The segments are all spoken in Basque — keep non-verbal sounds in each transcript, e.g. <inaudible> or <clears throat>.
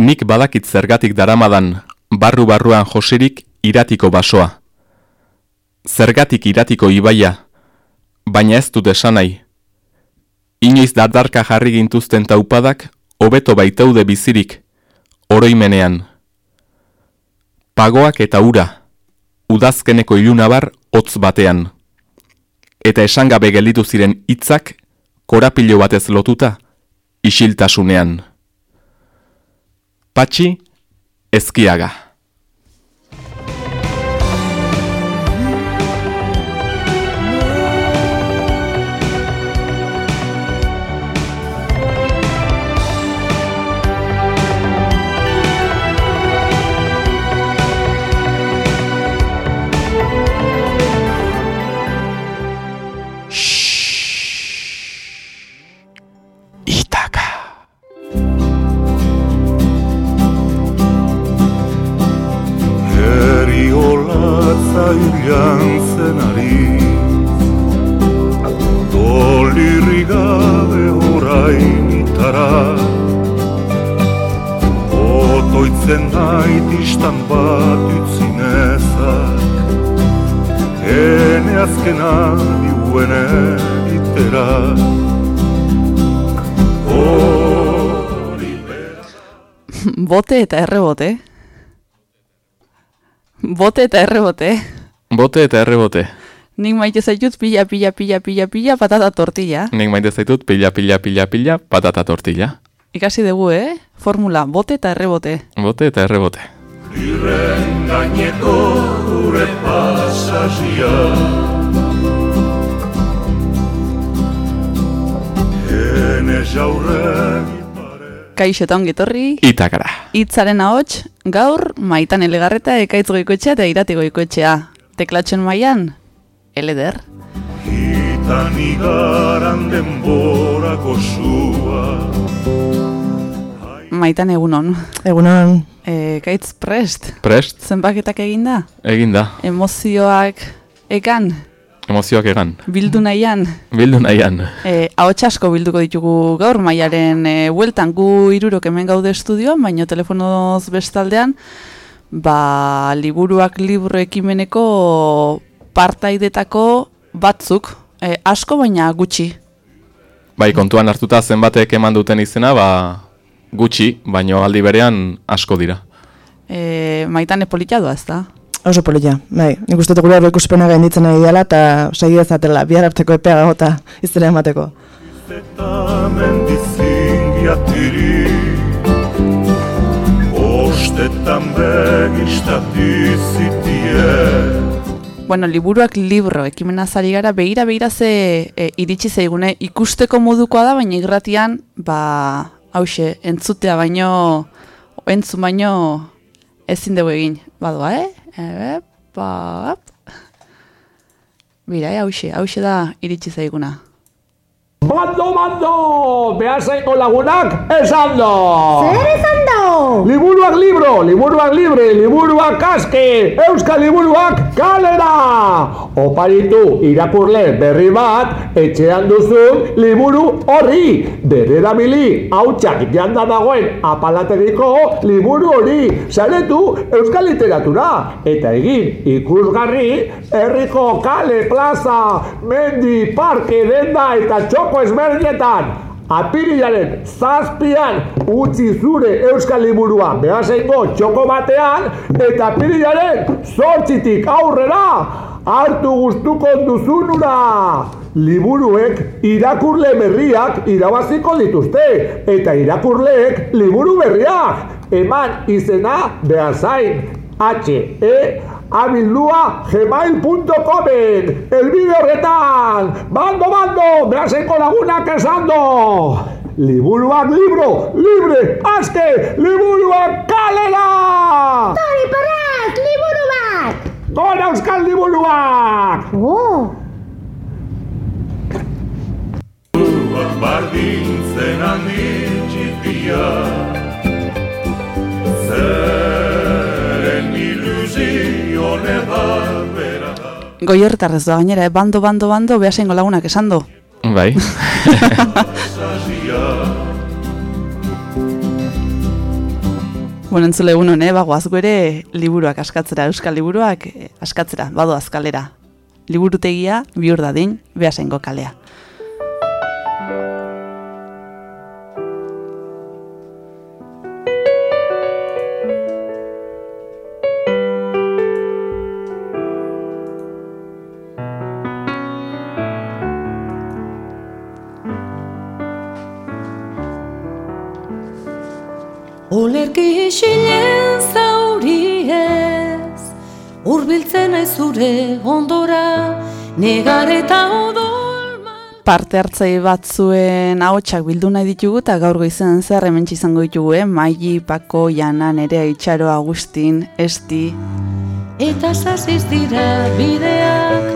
Nik badakit zergatik daramadan barru-barruan josirik iratiko basoa. Zergatik iratiko ibaia, baina ez dut esanai. Inoiz dardarka jarri gintuzten taupadak, hobeto baitaude bizirik, oroimenean. Pagoak eta ura, udazkeneko ilunabar hotz batean. Eta esangabe gelditu ziren hitzak korapilo batez lotuta, isiltasunean. Pachi Esquiaga. Hori Bote eta errebote. Bote eta errebote. Bote eta errebote. Nik maite zaitut pila, pila, pila, pila, pila, patata tortilla. Nik maite zaitut pila, pila, pila, pila, patata tortilla. Ikasi dugu, eh? Formula, bote eta errebote. Bote eta errebote. Irren gaineko gure pasazia Kaixo eta ongi etorri. Itakara. Itzaren ahots, gaur maitan elegarreta ekaitz goikoetxea eta irati goikoetxea. Teklatxen maian, eleder. Itan igaran denborako zua Maitan egunon. Egunon, E, kaitz prest. Prest, Zenbaketak eginda? eginda. Emozioak ekan, Emozioak egan. bildu nahian. Bildu nahian. E, ahots asko bilduko ditugu gaur mailaren e, bueltan gu irurok hemen gaude estudioan, baino telefonoz bestaldean, ba, liburuak libro ekimeneko partaidetako batzuk, e, asko baina gutxi. Bai, kontuan hartuta zenbatek eman duten izena, ba, gutxi, baino aldi berean asko dira. E, maitan epolita doa, ez da? Oso polita, bai. Nik uste dut gure hor ikuspena gainditzen nahi dela eta segi dezatela, bihar arteko epea gota iztera emateko. Ostetan Bueno, liburuak libro, ekimena zari gara, behira behira ze e, iritsi zaigune ikusteko modukoa da, baina irratian, ba, hause, entzutea baino, entzun baino, ezin dugu egin. Badoa, eh? E, ba, ap. Bira, eh, hause, hause da iritsi zaiguna. Bando, bando! Behazaiko lagunak esan do! Zer esan da? Liburuak libro, liburuak libre, liburuak kaske, euskal liburuak kalera! Oparitu irakurle berri bat, etxean duzun liburu horri! Bere erabili, hautsak janda dagoen apalategiko liburu hori! Saretu euskal literatura! Eta egin ikusgarri, herriko kale, plaza, mendi, parke, denda eta txoko ezberdinetan! Apirilaren zazpian utzi zure euskal liburua behaseingo txoko batean eta apirilaren zortzitik aurrera hartu gustuko duzunura. Liburuek irakurle berriak irabaziko dituzte eta irakurleek liburu berriak eman izena behasain H, E, abildua gmail.comen Elbide horretan Bando, bando, behaseko lagunak esando Liburuak libro, libre, aske, liburuak kalera Tori parrak, liburu bat! Gora euskal liburuak! Oh, Bardintzen handitxipia Zeren ilusio nebarbera da Goiertarrez doa gainera, eh? bando, bando, bando, behasengo lagunak esan do. Bai. Bueno, entzule egun hone, bagoaz ere liburuak askatzera, euskal liburuak eh, askatzera, bado azkalera. Liburutegia, bihur dadin, behasengo kalea. Olerki isilen zauri ez Urbiltzen naiz zure ondora Negar eta odol Parte hartzai batzuen ahotsak bildu nahi ditugu eta gaur goizen zer hementsi izango ditugu, eh? Maili, Pako, Jana, Nerea, Itxaro, Agustin, Esti. Eta sasiz dira bideak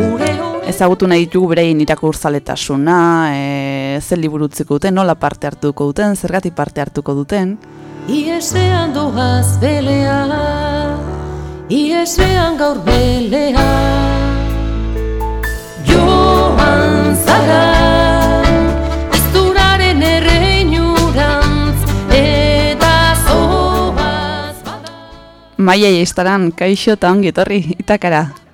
Gure Ezagutu nahi ditugu berein irakurzaletasuna, e, zer liburu utziko duten, nola parte hartuko duten, zergatik parte hartuko duten. Iesean doaz belea Iesean gaur belea Joan zara Azturaren erreinurantz Eta zoaz bada Maia Iestaran, kaixo eta ongi etorri, itakara.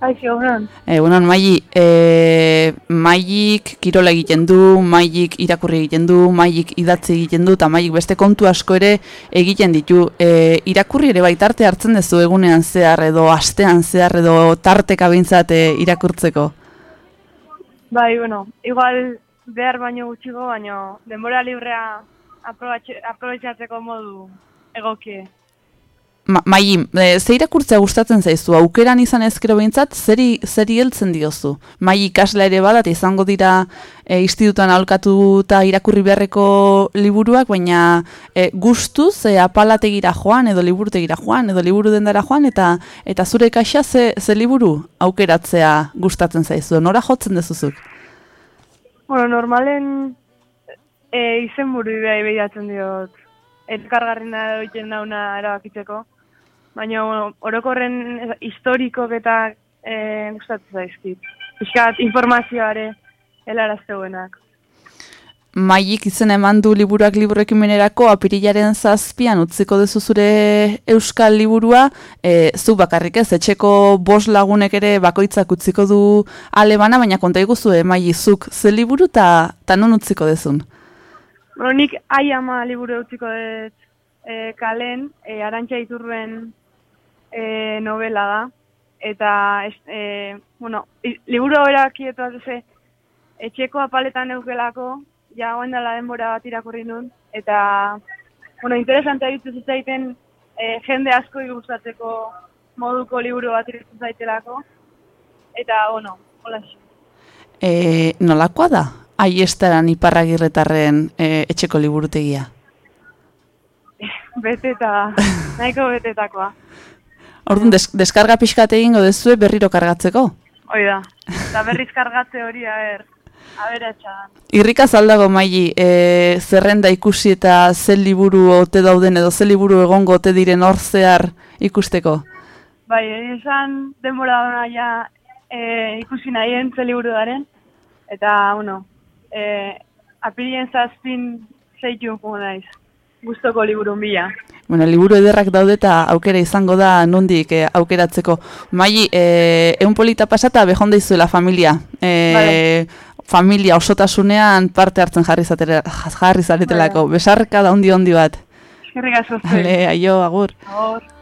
Aixo, honan. Egunon, Maili, e, Mailik kirola egiten du, Mailik irakurri egiten du, Mailik idatzi egiten du, eta Mailik beste kontu asko ere egiten ditu. E, irakurri ere bai tarte hartzen duzu egunean zehar edo astean zehar edo tarteka bintzat irakurtzeko. Bai, bueno, igual behar baino gutxiko, baino denbora librea aprobetxatzeko modu egokie. Ma, Maili, e, ze irakurtzea gustatzen zaizu, aukeran izan ezkero behintzat, zeri, zeri heltzen diozu? Maili ikasla ere badat izango dira e, institutuan aholkatuta irakurri beharreko liburuak, baina e, gustuz e, apalategira joan, edo liburutegira joan, edo liburu dendara joan, eta eta zure kaxa ze, ze liburu aukeratzea gustatzen zaizu, nora jotzen dezuzuk? Bueno, normalen e, izen buru behiatzen diot. Elkargarrina egiten dauna erabakitzeko. Baina orokorren historikok eta e, gustatzen zaizkit. Piskat informazioare helarazteuenak. Mailik izen eman du liburuak liburu ekimenerako apirilaren zazpian utziko duzu zure euskal liburua, e, zu bakarrik ez, etxeko bos lagunek ere bakoitzak utziko du alebana, baina konta iguzu, e, Maili, zuk ze liburu eta ta non utziko dezun? Bueno, nik ai ama liburu utziko dut e, kalen, e, Arantxa Iturben e, novela da. Eta, es, e, bueno, liburu horakietu ze etxeko apaletan eukelako, ja hoen dela denbora bat irakurri nun. Eta, bueno, interesante aritu zitzaiten e, jende asko gustatzeko moduko liburu bat iruditzen zaitelako. Eta, bueno, hola. E, nolakoa da? Aiestaran iparragirretarren e, etxeko liburutegia. <laughs> Beteta, nahiko betetakoa. Orduan, des, deskarga pixkat egingo dezue berriro kargatzeko? Hoi da. Eta berriz kargatze hori, er, aberatxan. Irrikaz aldago maili, e, zerrenda ikusi eta ze liburu ote dauden edo ze liburu egongo ote diren hor zehar ikusteko. Bai, esan denbora dona ja e, ikusi nahien ze liburu daren. Eta, bueno, e, apirien zazpin zeitu naiz. Gustoko liburun bila. Bueno, liburu ederrak daude eta aukera izango da nondik e, aukeratzeko. Maili, e, egun polita pasata behonda izuela familia. E, Vale. Familia osotasunean parte hartzen jarri, zatera, jarri zaretelako. Vale. Besarka da ondi ondi bat. Eskerrik asko aio, agur. Agur.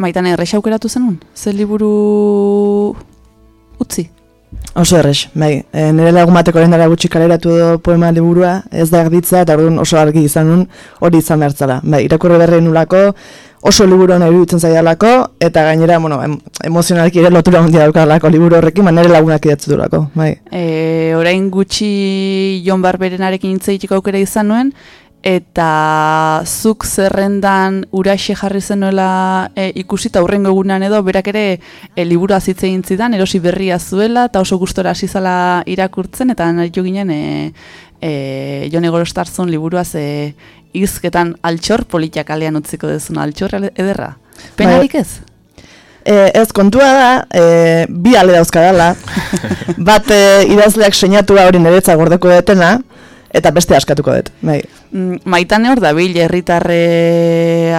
Maitan errex aukeratu zenun? Ze liburu utzi? Oso errex, bai. E, nire lagun bateko lehen gutxi kaleratu edo poema liburua, ez da erditza, eta orduan oso argi izan nun, hori izan bertzala. Bai, irakurri berri nulako, oso liburu hona iruditzen zaidalako, eta gainera, bueno, em, emozionalki ere lotura handia daukalako liburu horrekin, ba, nire lagunak idatzi durako, bai. E, orain gutxi Jon Barberenarekin hitz egiteko aukera izan nuen, eta zuk zerrendan uraxe jarri zenuela e, ikusi eta hurrengo egunean edo berak ere e, liburu azitze egin zidan, erosi berria zuela eta oso gustora hasi zala irakurtzen eta nahi ginen e, e, Jone Gorostarzun liburuaz e, izketan altxor politiak kalean utziko dezun altxor ederra. Penarik ez? E, ez kontua da, e, bi ale dauzkadala, <laughs> bat e, idazleak seinatua hori niretza gordeko detena, eta beste askatuko dut. Bai. Mm, Maitane hor dabil herritarre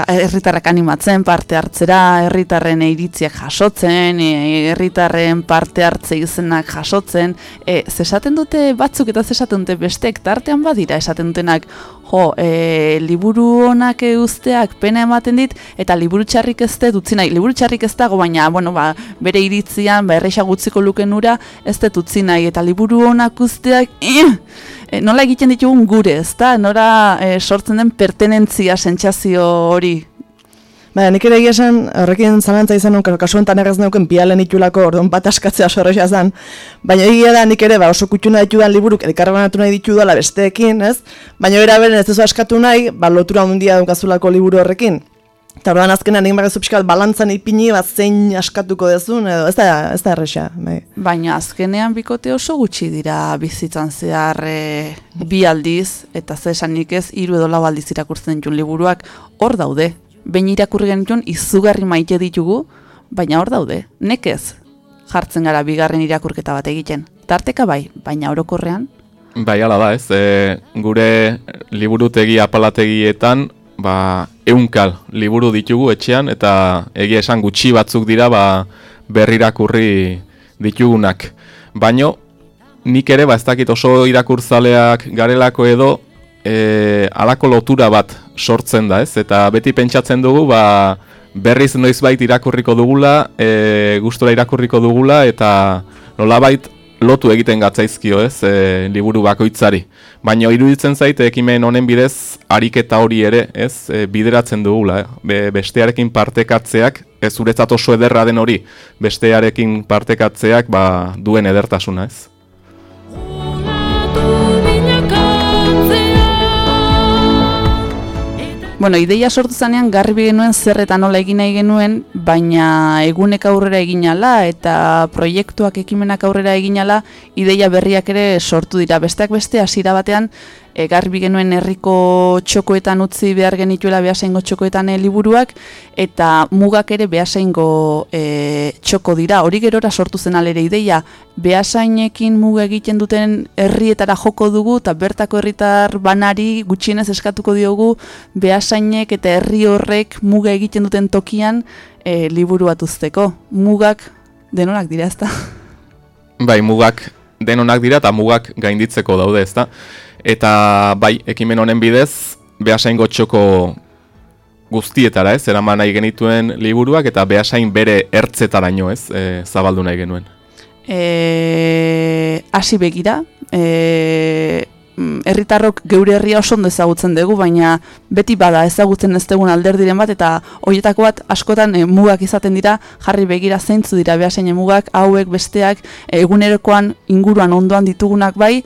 herritarrak animatzen parte hartzera, herritarren iritziak jasotzen, e, herritarren parte hartze izenak jasotzen, e, zesaten dute batzuk eta zesaten dute bestek tartean badira esaten dutenak jo, e, liburu honak usteak pena ematen dit, eta liburu txarrik ez dut utzi nahi. Liburu txarrik ez dago, baina bueno, ba, bere iritzian, ba, erresa gutziko luken ura, ez dut utzi nahi. Eta liburu honak usteak, <clears throat> eh, nola egiten ditugun gure, ez da? Nora e, sortzen den pertenentzia, sentsazio hori. Baina, nik ere egia esan, horrekin zalantza izan nun, kasu enten errez neuken pialen itulako, orduan bat askatzea sorrexea zen, baina egia da nik ere, ba, oso kutxuna ditudan liburuk, elkarbanatu nahi ditu dela besteekin, ez? Baina era beren ez duzu askatu nahi, ba, lotura mundia dunkazulako liburu horrekin. Eta orduan azkenean egin bagazu pixka bat balantzan ipini, bat zein askatuko dezun, edo ez da, ez da erresa. Bai. Baina azkenean bikote oso gutxi dira bizitzan zehar e, bi aldiz, eta ze esanik ez, hiru edo lau aldiz irakurtzen ditun liburuak, hor daude. Behin irakurri genituen izugarri maite ditugu, baina hor daude. Nekez jartzen gara bigarren irakurketa bat egiten. Tarteka bai, baina orokorrean, Bai, ala da, ez. E, gure liburutegi apalategietan, ba, eunkal liburu ditugu etxean, eta egia esan gutxi batzuk dira, ba, berrirakurri ditugunak. Baino, nik ere, ba, ez dakit oso irakurzaleak garelako edo, e, alako lotura bat sortzen da, ez? Eta beti pentsatzen dugu, ba, berriz noizbait irakurriko dugula, e, gustora irakurriko dugula, eta nolabait lotu egiten gatzaizkio, ez, e, liburu bakoitzari. Baina iruditzen zaite ekimen honen bidez ariketa hori ere, ez, e, bideratzen dugula, eh? Be, bestearekin partekatzeak, ez zuretzat oso ederra den hori, bestearekin partekatzeak ba, duen edertasuna, ez. Bueno, ideia sortu zanean garbi genuen zer eta nola egin nahi genuen, baina egunek aurrera eginala eta proiektuak ekimenak aurrera eginala, ideia berriak ere sortu dira. Besteak beste hasiera batean e, garbi genuen herriko txokoetan utzi behar genituela behasaingo txokoetan e, liburuak eta mugak ere behasaingo e, txoko dira. Hori gerora sortu zen alere ideia, behasainekin muga egiten duten herrietara joko dugu eta bertako herritar banari gutxienez eskatuko diogu behasainek eta herri horrek muga egiten duten tokian e, liburu bat. Mugak denonak dira ezta. Bai, mugak denonak dira eta mugak gainditzeko daude, ezta? Eta bai, ekimen honen bidez, behasain txoko guztietara, ez? Eraman nahi genituen liburuak eta behasain bere ertzetaraino, ez? E, zabaldu nahi genuen. E, hasi begira, e, herritarrok geure herria oso ondo ezagutzen dugu, baina beti bada ezagutzen ez dugun alderdiren bat, eta horietako bat askotan e, mugak izaten dira, jarri begira zeintzu dira behasain mugak, hauek besteak, egunerokoan inguruan ondoan ditugunak bai,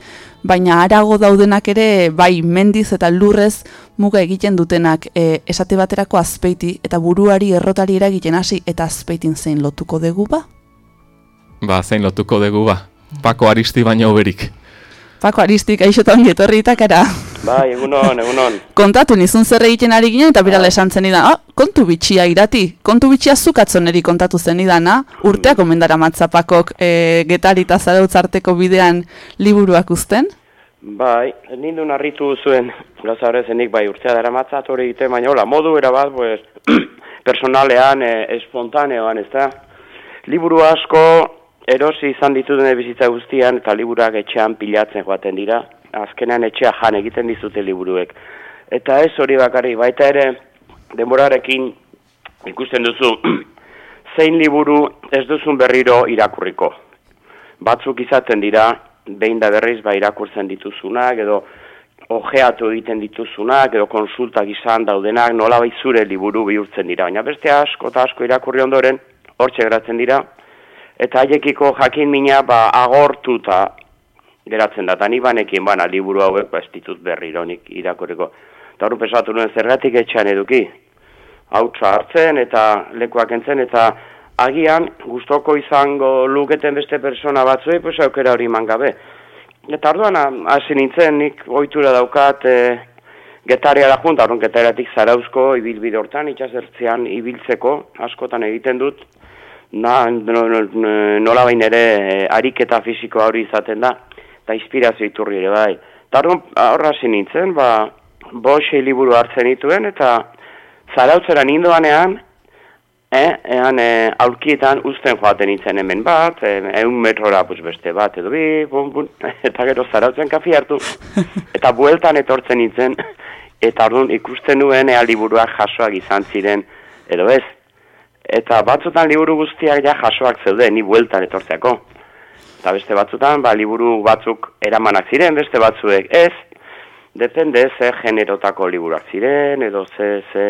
baina arago daudenak ere bai mendiz eta lurrez muga egiten dutenak e, esate baterako azpeiti eta buruari errotari eragiten hasi eta azpeitin zein lotuko dugu ba? Ba, zein lotuko dugu ba. Pako Aristi baino berik. Pako Aristik aixotan getorri itakara. Bai, egunon, egunon. Kontatu nizun zer egiten ari ginen eta birala esan zen idan, ah, kontu bitxia irati, kontu bitxia zukatzoneri kontatu zen idana, urteak omendara matzapakok e, getari eta zarautzarteko bidean liburuak uzten? Bai, nindun harritu zuen, gauza horrezenik bai urtea dara matzat hori egiten, baina hola, modu erabat, pues, <clears throat> personalean, e, espontaneoan, ez da? Liburu asko erosi izan dituden bizitza guztian, eta liburuak etxean pilatzen joaten dira, azkenean etxea jan egiten dizute liburuek. Eta ez hori bakarri, baita ere, denborarekin ikusten duzu, <clears throat> zein liburu ez duzun berriro irakurriko. Batzuk izaten dira, behin da berriz ba irakurtzen dituzunak, edo ojeatu egiten dituzunak, edo konsultak izan daudenak, nola zure liburu bihurtzen dira. Baina beste asko eta asko irakurri ondoren, hortxe geratzen dira, eta haiekiko jakin mina ba, agortuta geratzen da. Eta ni banekin bana liburu hauek ba, ez ditut berri ironik irakurriko. Eta hori pesatu nuen zergatik etxean eduki. Hautsa hartzen eta lekuak entzen eta agian gustoko izango luketen beste persona batzuei, pues aukera hori eman gabe. Eta orduan ha- hasi nintzen, nik ohitura daukat e, getaria da junta, getariatik zarauzko ibilbide hortan, itxasertzean ibiltzeko, askotan egiten dut, no, nola bain ere e, ariketa fisiko hori izaten da, eta inspirazio iturri ere bai. Eta horra nintzen, ba, boxe liburu hartzen dituen, eta zarautzera nindoanean, Eh, ean eh, aurkietan usten joaten nintzen hemen bat, eh, eun metrora pues, beste bat, edo bi, bun, bun, <laughs> eta gero zarautzen kafi hartu, <laughs> eta bueltan etortzen nintzen, eta orduan ikusten nuen ea liburuak jasoak izan ziren, edo ez. Eta batzutan liburu guztiak ja jasoak zeuden, ni bueltan etortzeako. Eta beste batzutan, ba, liburu batzuk eramanak ziren, beste batzuek ez, depende ze generotako liburuak ziren, edo ze, ze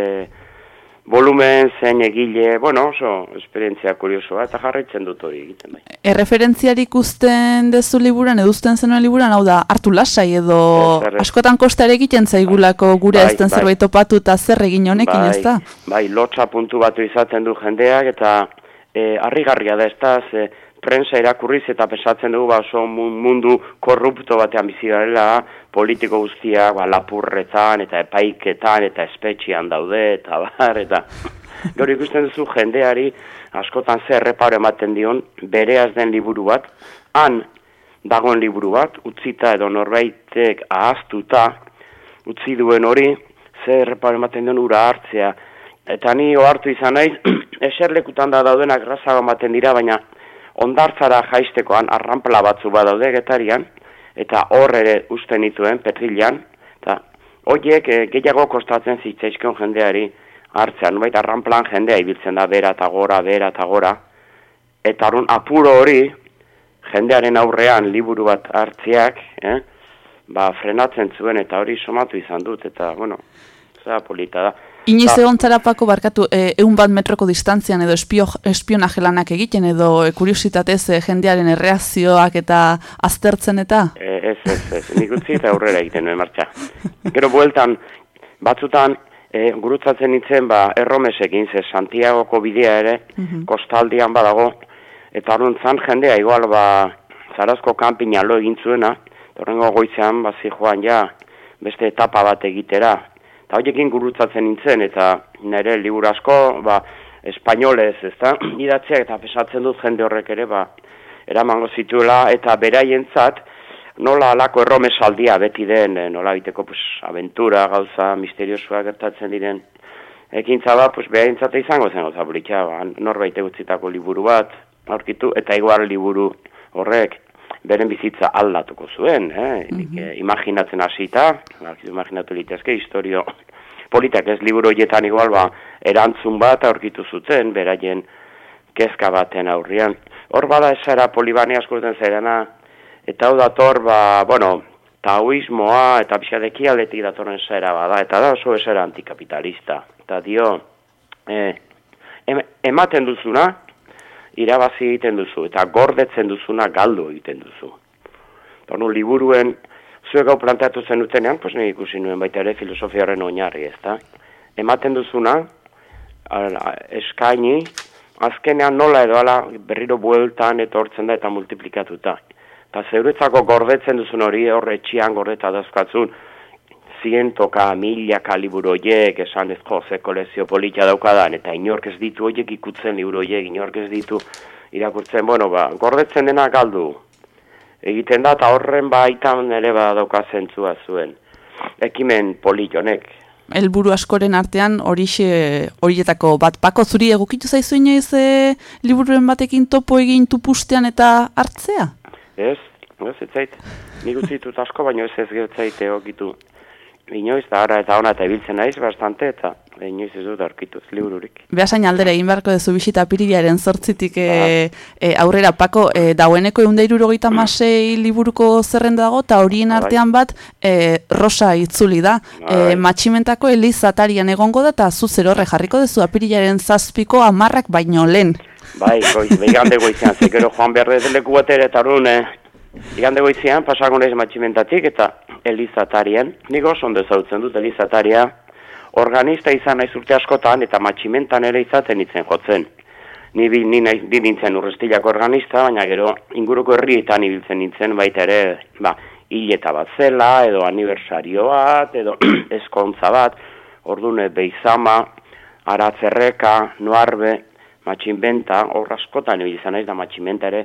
volumen, zein egile, bueno, oso esperientzia kuriosoa, eta jarraitzen dut hori egiten bai. Erreferentziarik usten dezu liburan, edo usten zenuen liburan, hau da, hartu lasai edo Ez, erre- askotan kosta ere egiten zaigulako gure Bai, ezten bai. zerbait topatu eta zer egin honekin, bai, ez da? Bai, lotxa puntu batu izaten du jendeak, eta e, harrigarria da ez da, ze prensa irakurriz eta pesatzen dugu ba, oso mu- mundu korrupto batean bizi garela, politiko guztiak ba, lapurretan eta epaiketan eta espetxian daude eta <laughs> bar, eta gero ikusten duzu jendeari askotan zer erreparo ematen dion bereaz den liburu bat, han dagoen liburu bat, utzita edo norbaitek ahaztuta, utzi duen hori, zer erreparo ematen dion ura hartzea. Eta ni ohartu izan naiz, <clears throat> eserlekutan da daudenak errazago ematen dira, baina ondartzara jaiztekoan arranpla batzu badaude getarian, eta hor ere usten dituen petrilan, eta horiek eh, gehiago kostatzen zitzaizkion jendeari hartzean, baita arranplan jendea ibiltzen da bera eta gora, bera eta gora, eta orduan apuro hori, jendearen aurrean liburu bat hartzeak, eh, ba, frenatzen zuen, eta hori somatu izan dut, eta, bueno, zera polita da. Inoiz egon zara pako barkatu, e, eun bat metroko distantzian edo espio, espionaje lanak egiten edo e, kuriositatez e, jendearen erreakzioak eta aztertzen eta? E, ez, ez, ez, nik utzi eta aurrera egiten nuen martxa. Gero bueltan, batzutan, e, gurutzatzen nintzen, ba, erromesekin, ze Santiagoko bidea ere, kostaldian badago, eta orduan zan jendea, igual, ba, zarazko kanpina lo egin zuena, horrengo goizean, ba, joan ja, beste etapa bat egitera. Eta horiekin gurutzatzen nintzen, eta nire liburu asko, ba, espainolez, ez da, <clears throat> idatziak, eta pesatzen dut jende horrek ere, ba, eramango zituela, eta beraientzat, nola alako erromesaldia beti den, eh, nola biteko, pues, aventura, gauza, misteriosoa gertatzen diren, ekintza bat, pues, beraientzat izango zen, gauza, buritxa, ba, norbait egutzitako liburu bat, aurkitu, eta igual liburu horrek, beren bizitza aldatuko zuen, eh? Nik, eh, imaginatzen hasita, imaginatu litezke, historio politak ez liburu horietan igual, ba, erantzun bat aurkitu zuten, beraien kezka baten aurrian. Hor bada esara polibane askurten zairana, eta hau dator, ba, bueno, taoismoa eta pixadeki aldetik datorren zera bada, eta da oso esera antikapitalista. Eta dio, eh, em, ematen duzuna, irabazi egiten duzu, eta gordetzen duzuna galdu egiten duzu. Eta nu, liburuen, zuek hau planteatu zen utenean, pues nik ikusi nuen baita ere filosofiaren oinarri, ez da? Ematen duzuna, eskaini, azkenean nola edo ala berriro bueltan etortzen da eta multiplikatuta. Eta zeuretzako gordetzen duzun hori horre etxian gordeta dazkatzun, zientoka, milaka liburu horiek, esan ez jo, ze kolezio politia daukadan, eta inork ez ditu horiek ikutzen liburu horiek, inork ez ditu irakurtzen, bueno, ba, gordetzen dena galdu. Egiten da, eta horren baitan ere badauka zentzua zuen. Ekimen polit honek. Helburu askoren artean horixe horietako bat pako zuri egokitu zaizu inoiz e, liburuen batekin topo egin tupustean eta hartzea? Ez, ez, ez zait. Nik utzitut asko, baino ez ez gertzait egokitu. Inoiz, da ara eta ona eta ibiltzen naiz bastante, eta inoiz ez dut aurkitu, ez libururik. Behasain aldera egin beharko dezu bisita pirilaren zortzitik e, Ah. e, aurrera pako e, daueneko eundeirurogeita masei liburuko zerrenda dago eta horien Bai. artean bat e, rosa itzuli da. E, matximentako eliz atarian egongo da eta zu zer horre jarriko dezu apirilaren zazpiko amarrak baino lehen. Bai, goiz, igande goizean, zekero joan behar dut leku batera eta orduan, eh, igande goizean, pasako naiz matximentatik, eta Elizatarien, nik oso ondo ezautzen dut Elizataria, organista izan naiz urte askotan eta matximentan ere izaten itzen jotzen. Ni, bi, ni, nahi- ni nintzen urrestilako organista, baina gero inguruko herrietan ibiltzen nintzen baita ere, ba, hileta bat zela, edo aniversario bat, edo <clears throat> eskontza bat, ordune beizama, aratzerreka, noarbe, matxinbenta, hor askotan ibili izan naiz da matxinbenta ere,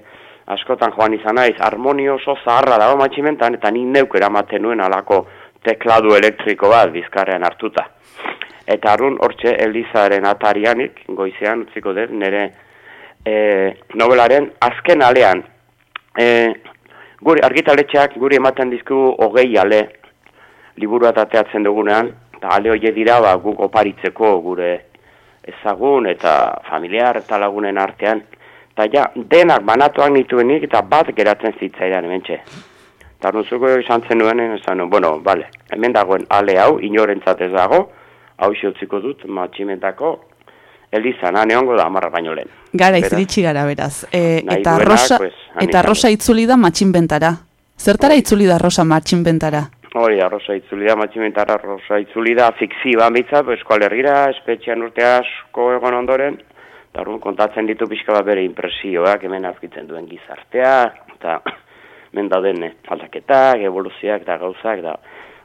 askotan joan izan naiz, harmonio oso zaharra dago matximentan, eta ni neuk eramaten nuen alako tekladu elektriko bat bizkarrean hartuta. Eta arun, hortxe, Elizaren atarianik, goizean, utziko dut, nire e, novelaren azken alean, e, guri argitaletxeak guri ematen dizkigu hogei ale liburu bat ateatzen dugunean, eta ale hoie dira ba, guk oparitzeko gure ezagun eta familiar eta lagunen artean. Eta ja, denak banatuak nituenik eta bat geratzen zitzaidan hementxe. Eta arnuzuko izan zen esan bueno, bale, hemen dagoen ale hau, inorentzat ez dago, hau utziko dut, matximentako, Elizan, han egongo da amarra baino lehen. Gara Beraz, iritsi gara beraz. E, Nahi eta duenak, rosa, pues, eta rosa itzuli da matxinbentara. Zertara itzuli da rosa matxinbentara? Hori, arroza itzuli da, matximentara arroza itzuli da, fikzioa bitza, eskual herrira, espetxean urte asko egon ondoren, eta kontatzen ditu pixka bat bere impresioak, hemen aurkitzen duen gizartea, eta <clears throat> hemen dauden aldaketak, evoluzioak eta gauzak, da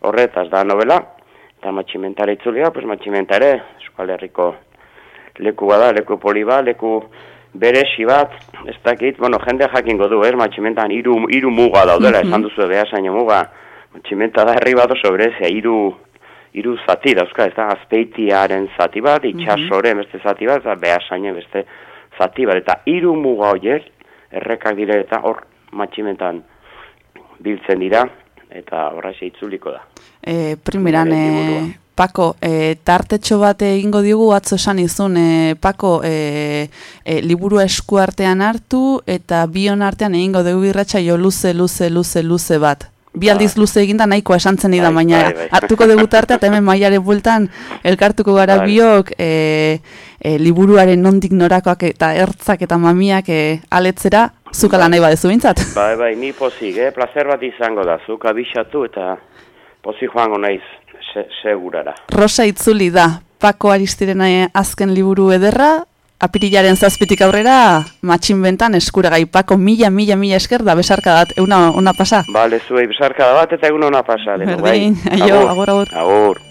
horretaz da novela, eta matximentara itzuli da, pues matximentare, eskual herriko leku bada, leku poli bat, leku beresi bat, ez dakit, bueno, jende jakingo du, ez, matximentan hiru hiru muga daudela, Mhm. esan duzu behasaino muga, matximenta da herri bat oso berezia, hiru hiru zati dauzka, ez da, azpeitiaren zati bat, itxasoren beste zati bat, eta behasaino beste zati bat, eta hiru muga horiek, errekak dire eta hor matximentan biltzen dira, eta horraxe itzuliko da. E, primeran, e. Pako, e, tartetxo bat egingo diogu atzo esan izun, e, Pako, e, e, liburu esku artean hartu eta bion artean egingo dugu irratxa jo luze, luze, luze, luze bat. Bi aldiz luze eginda nahikoa esan zen da, Bai, baina bai, bai. hartuko dugu tartea eta hemen maiare bueltan elkartuko gara Bai. biok e, e, liburuaren nondik norakoak eta ertzak eta mamiak e, aletzera, zukala nahi badezu bintzat. Bai, bai, ni pozik, eh? placer bat izango da, zuk abixatu eta pozik joango naiz se segurara. Rosa itzuli da, Pako Aristiren eh, azken liburu ederra, apirilaren zazpitik aurrera, matxin bentan eskuragai Pako mila, mila, mila esker da besarka dat, euna, una pasa. Bale, zuei besarkada bat eta egun hona pasa. bai. Berdin, aio, agur, agur. Agur.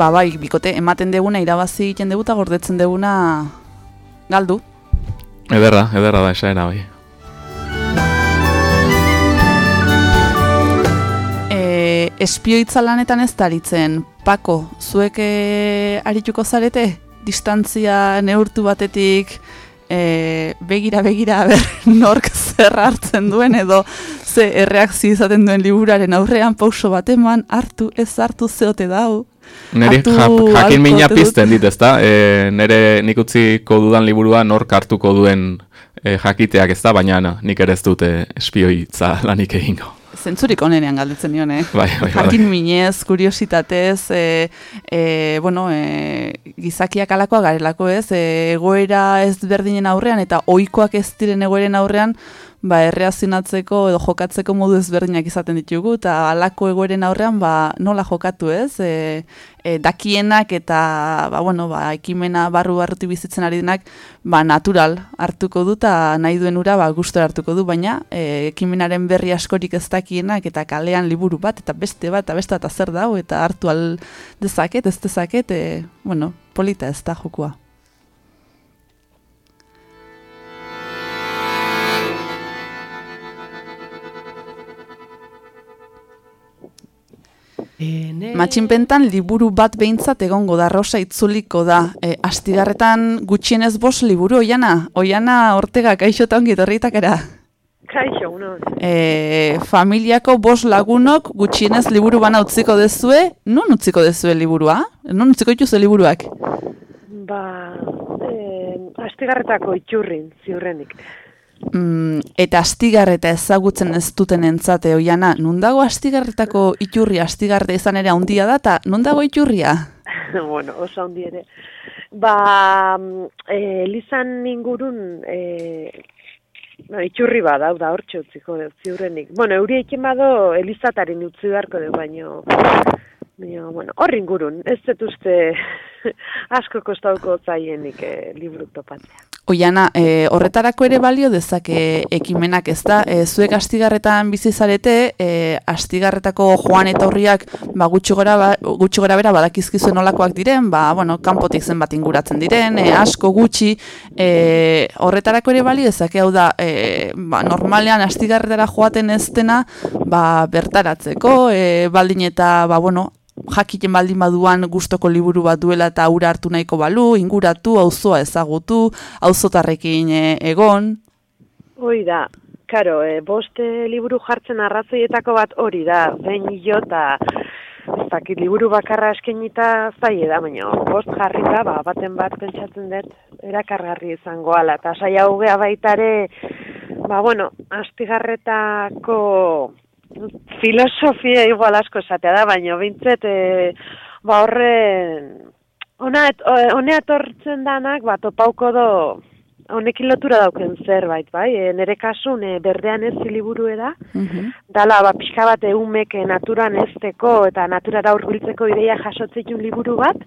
Ba bai, bikote ematen deguna irabazi egiten dugu eta gordetzen deguna galdu. Ederra, ederra da esaera bai. E, espioitza lanetan ez da aritzen, Pako, zuek e, arituko zarete? Distantzia neurtu batetik e, begira begira ber, <laughs> nork zer hartzen duen edo ze erreakzio izaten duen liburaren aurrean pauso bat eman hartu ez hartu zeote dau. Neri ja, jakin mina dut? pizten dit, ezta? E, nere nik utziko dudan liburua nork hartuko duen e, jakiteak ezta, baina na, nik ere ez dute espioitza lanik egingo. Zentzurik onenean galdetzen nion, eh? Bai, bai, bai. Jakin minez, kuriositatez, e, e, bueno, e, gizakiak alakoa garelako ez, e, egoera ez berdinen aurrean eta ohikoak ez diren egoeren aurrean, ba, erreazionatzeko edo jokatzeko modu ezberdinak izaten ditugu, eta alako egoeren aurrean, ba, nola jokatu ez, e, e, dakienak eta, ba, bueno, ba, ekimena barru barruti bizitzen ari denak, ba, natural hartuko du, eta nahi duen ura, ba, gustora hartuko du, baina, e, ekimenaren berri askorik ez dakienak, eta kalean liburu bat, eta beste bat, eta beste eta zer dau, eta hartu al dezaket, ez dezaket, e, bueno, polita ez da jokua. Matxinpentan liburu bat behintzat egongo da, rosa itzuliko da. E, astigarretan gutxienez bos liburu, oiana? Oiana Ortega, kaixo eta ongi torritakera. Kaixo, uno. E, familiako bos lagunok gutxienez liburu bana utziko dezue, non utziko dezue liburua? Non utziko dituzue liburuak? Ba, eh, astigarretako itxurrin, ziurrenik. Mm, eta astigarreta ezagutzen ez duten entzate, oiana, nun dago astigarretako iturria, astigarreta izan ere handia da, eta nun dago iturria? <laughs> bueno, oso handi ere. Ba, mm, eh, Elizan ingurun, eh, no, itxurri bat, hau da, hortxe utziko dut, ziurrenik. Bueno, euri eiken bado, Elizataren utzi beharko dut, baino, baino, bueno, hor ingurun, ez dut <laughs> asko kostauko zaienik eh, liburu topatzea. Oiana, e, horretarako ere balio dezake ekimenak ez da, e, zuek astigarretan bizi zarete, e, astigarretako joan eta horriak ba, gutxi, gora, ba, gutxi gora bera badakizkizuen olakoak diren, ba, bueno, kanpotik zenbat inguratzen diren, e, asko gutxi, e, horretarako ere balio dezake, hau da, e, ba, normalean astigarretara joaten ez dena, ba, bertaratzeko, e, baldin eta, ba, bueno, jakiten baldin baduan gustoko liburu bat duela eta ura hartu nahiko balu, inguratu, auzoa ezagutu, auzotarrekin e, egon. Hoi da, karo, e, bost eh, liburu jartzen arrazoietako bat hori da, behin jo eta ez dakit liburu bakarra eskenita zaie da, baina bost jarrita, ba, baten bat pentsatzen dut erakargarri izango ala, eta saia hogea baitare, ba, bueno, astigarretako filosofia igual asko esatea da, baina bintzet, e, ba, horren, honea etortzen danak, ba, topauko do, honekin lotura dauken zerbait, bai? E, nere kasun e, berdean ez liburu da, dala ba, pixka bat eumek e, naturan ezteko eta naturara hurbiltzeko ideia jasotzekun liburu bat.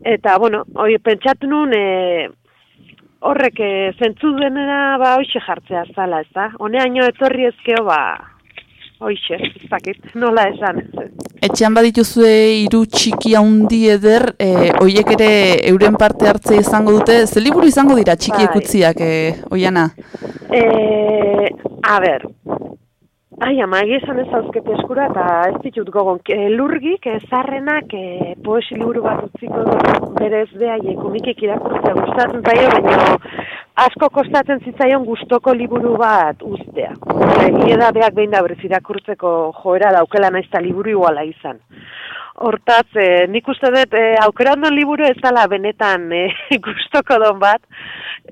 Eta, bueno, hoi pentsatu nun, e, horrek e, zentzu denera ba, hoxe jartzea zala, ez da? Honeaino etorri ezkeo, ba, hoxe, ez dakit, nola esan. Etxean badituzue hiru txiki handi eder, e, hoiek ere euren parte hartze izango dute, ze liburu izango dira txikiek Bai. utziak, e, oiana? E, a ber, ai, ama, egia esan ez zauzkete eskura, eta ez ditut gogon, e, lurgik, e, zarrenak, e, poesi liburu bat utziko du, berez behaiek, komikek irakurtzea gustatzen zaio, baina asko kostatzen zitzaion gustoko liburu bat uztea. Egia da beak behin da berez irakurtzeko joera daukela naizta liburu iguala izan. Hortaz, e, nik uste dut, e, aukera ondon liburu ez dela benetan e, <laughs> gustoko don bat,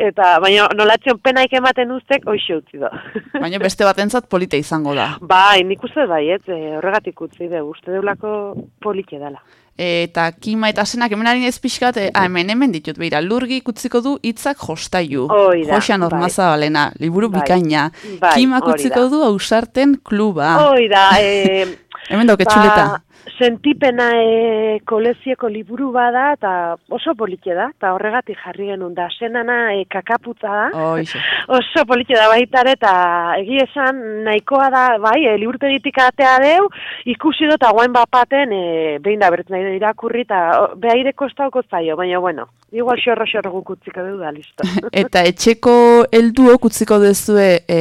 eta baina nolatzion penaik ematen uztek, hoxe utzi do. <laughs> Baina beste batentzat polita izango da. bai, nik uste dut baiet, e, horregatik utzi du, uste deulako polike dela. eta kima eta senak hemen ari ez pixkat, e, ah, hemen hemen ditut, beira, lurgi utziko du hitzak jostaiu. Hoi da, Josean bai. Ormazabalena, liburu Bai, bikaina. bai, Kimak hori utziko da. du ausarten kluba. Hoi da, e, <laughs> Hemen dauke txuleta. Sentipena e, kolezieko liburu bada, eta oso politxe da, eta horregatik jarri genuen da, senana e, kakaputza da, Oixe. <laughs> oso politxe da baitare, eta egi esan nahikoa da, bai, e, liburutegitik atea deu, ikusi dut, guain bapaten, e, behin da bertzen nahi irakurri, eta behaire kostauko zaio, baina bueno, igual xorro xorro guk utziko du da, listo. <laughs> Eta etxeko helduok utziko dezue e,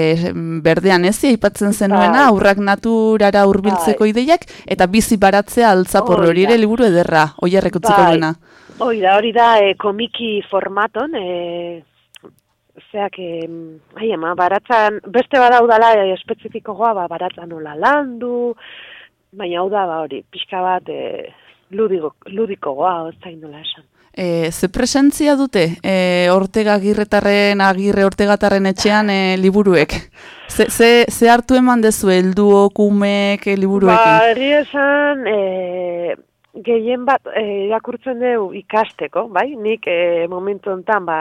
berdean ez, aipatzen zenuena, Bai. aurrak naturara hurbiltzeko ideiak, eta bizi baratzea altzapor Hori da. ere liburu ederra, oierrek utziko Bai. duena. Hori da, hori da, e, komiki formaton, e, zeak, e, ai ama, baratzan, beste bada udala e, espezifikoa, ba, baratzan nola landu, baina hau da, ba, hori, pixka bat, e, ludiko, ludikoa, ez zain nola esan. E, ze presentzia dute e, Ortega Agirretarren, Agirre Ortegatarren etxean e, liburuek? Ze, ze, ze hartu eman dezu helduok, umek, liburuekin? Ba, herri esan, e, gehien bat e, irakurtzen dugu ikasteko, bai? Nik e, momentu hontan ba,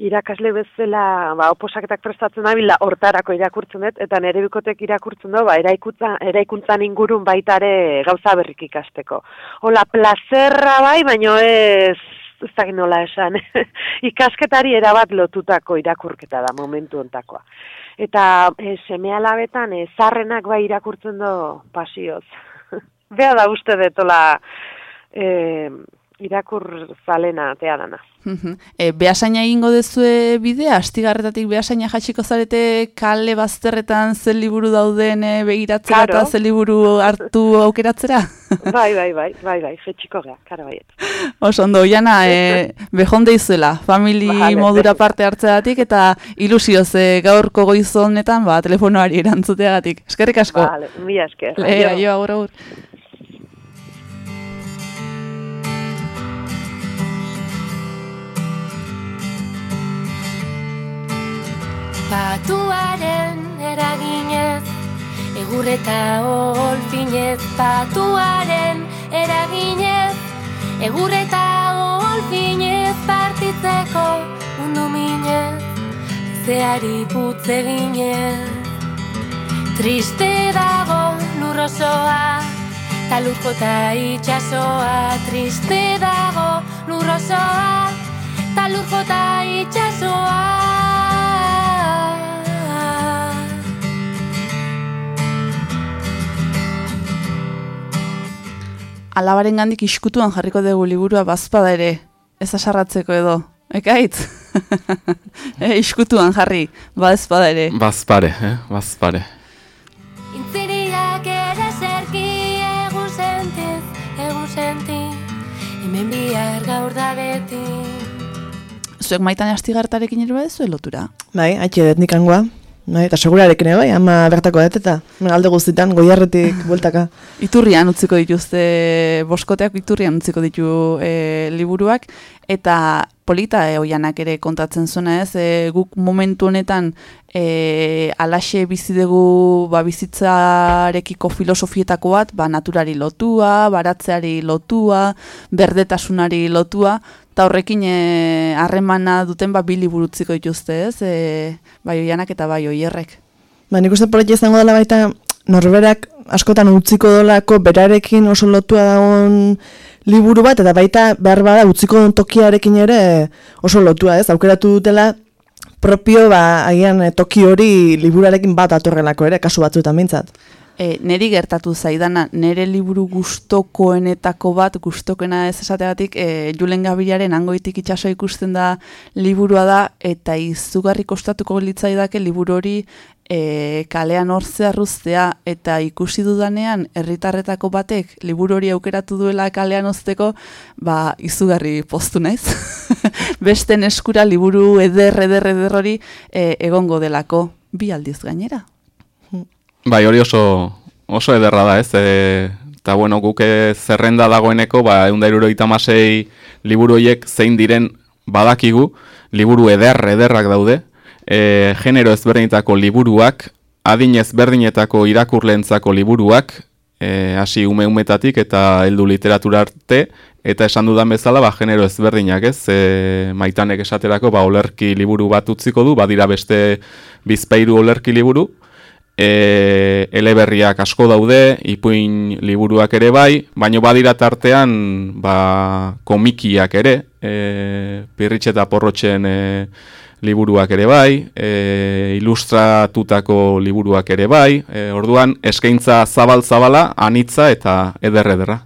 irakasle bezala ba, oposaketak prestatzen nabila hortarako irakurtzen dut, eta nire bikotek irakurtzen du, ba, eraikuntza, eraikuntzan ingurun baitare gauza berrik ikasteko. Hola, plazerra bai, baino ez, ez dakit nola esan, <laughs> ikasketari erabat lotutako irakurketa da momentu hontakoa. Eta e, seme alabetan, e, zarrenak bai irakurtzen du pasioz. <laughs> Bea da uste detola e, irakur zalena atea dana. E, behasaina egingo dezue bidea, astigarretatik behasaina jatxiko zarete kale bazterretan zer liburu dauden e, begiratzera Claro. eta zer liburu hartu aukeratzera? <laughs> bai, bai, bai, bai, bai, jetxiko gea, kara baiet. Oso ondo, Oiana, e, <laughs> behonde izuela, famili Vale, modura parte hartzeagatik eta ilusioz e, gaurko goizo honetan, ba, telefonoari erantzuteagatik. Eskerrik asko. Vale, mila esker. Le, Aio. aio, agur, agur. Patuaren eraginez, egur eta olfinez, patuaren eraginez, egur eta olfinez partitzeko mundu minez, zeari putz eginez. Triste dago lurrosoa, ta lurko eta itxasoa, triste dago lurrosoa, ta lurko eta itxasoa. Alabaren gandik iskutuan jarriko dugu liburua bazpada ere, ez asarratzeko edo. Ekaitz? <laughs> e, iskutuan jarri, bazpada ere. Bazpare, eh? Bazpare. Intziriak ere zerki egun sentiz, egun senti, hemen bihar gaur da beti. Zuek maitan astigartarekin ere badezu lotura? Bai, haitxe dut Bai, eta segurarekin ere bai, ama bertako dut eta alde guztitan, goiarretik <laughs> bueltaka. Iturrian utziko dituzte boskoteak, iturrian utziko ditu e, liburuak, eta polita e, oianak ere kontatzen zuena ez, e, guk momentu honetan e, alaxe bizi dugu ba, bizitzarekiko filosofietako bat, ba, naturari lotua, baratzeari lotua, berdetasunari lotua, eta horrekin e, harremana duten ba, bi liburu utziko dituzte ez, e, bai oianak eta bai oierrek. Ba, nik uste politia izango dela baita norberak askotan utziko dolako berarekin oso lotua dagoen liburu bat, eta baita behar bada utziko duen tokiarekin ere oso lotua, ez? Aukeratu dutela propio, ba, agian eh, toki hori liburuarekin bat atorrelako ere, kasu batzuetan bintzat. E, neri gertatu zaidana, nere liburu gustokoenetako bat, gustokena ez esategatik, e, Julen Gabiriaren angoitik itxaso ikusten da liburua da, eta izugarri kostatuko litzaidake liburu hori e, kalean hortzea ruztea, eta ikusi dudanean, herritarretako batek liburu hori aukeratu duela kalean uzteko, ba, izugarri poztu naiz. <laughs> Besten eskura liburu eder, eder, eder hori e, egongo delako, bi aldiz gainera. Bai, hori oso, oso ederra da, ez? E, eta bueno, guk e, zerrenda dagoeneko, ba, egun da masei liburu horiek zein diren badakigu, liburu eder, ederrak daude, e, genero ezberdinetako liburuak, adin ezberdinetako irakurlentzako liburuak, e, hasi ume umetatik eta heldu literatura arte, eta esan dudan bezala, ba, genero ezberdinak, ez? E, maitanek esaterako, ba, olerki liburu bat utziko du, badira beste bizpeiru olerki liburu, e, eleberriak asko daude, ipuin liburuak ere bai, baino badira tartean ba, komikiak ere, e, pirritxe eta porrotxen e, liburuak ere bai, e, ilustratutako liburuak ere bai, e, orduan eskaintza zabal-zabala, anitza eta eder-ederra.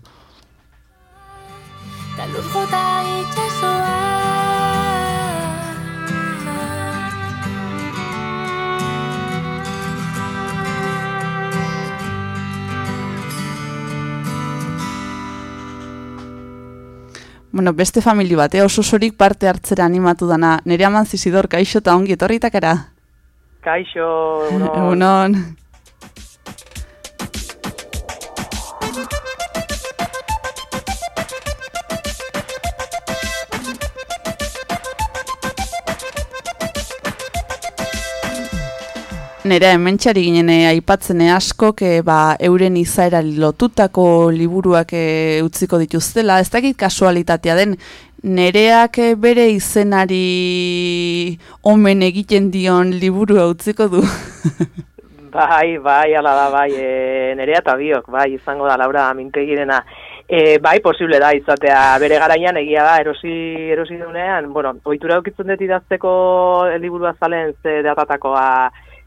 Bueno, beste famili bat, eh? oso sorik parte hartzera animatu dana. Nere aman zizidor, kaixo eta ongi etorritakara. Kaixo, egunon. Egunon. Nera hementxari ginen eh, aipatzen eh, askok eh, ba, euren izaera lotutako liburuak eh, utziko dituztela, ez dakit kasualitatea den, nereak eh, bere izenari omen egiten dion liburua utziko du. <laughs> Bai, bai, ala da, bai, e, nerea eta biok, bai, izango da, Laura, mintegirena. E, bai, posible da, izatea, bere garaian egia da, erosi, erosi dunean, bueno, ohitura eukitzen dut idazteko liburua zalen ze datatakoa,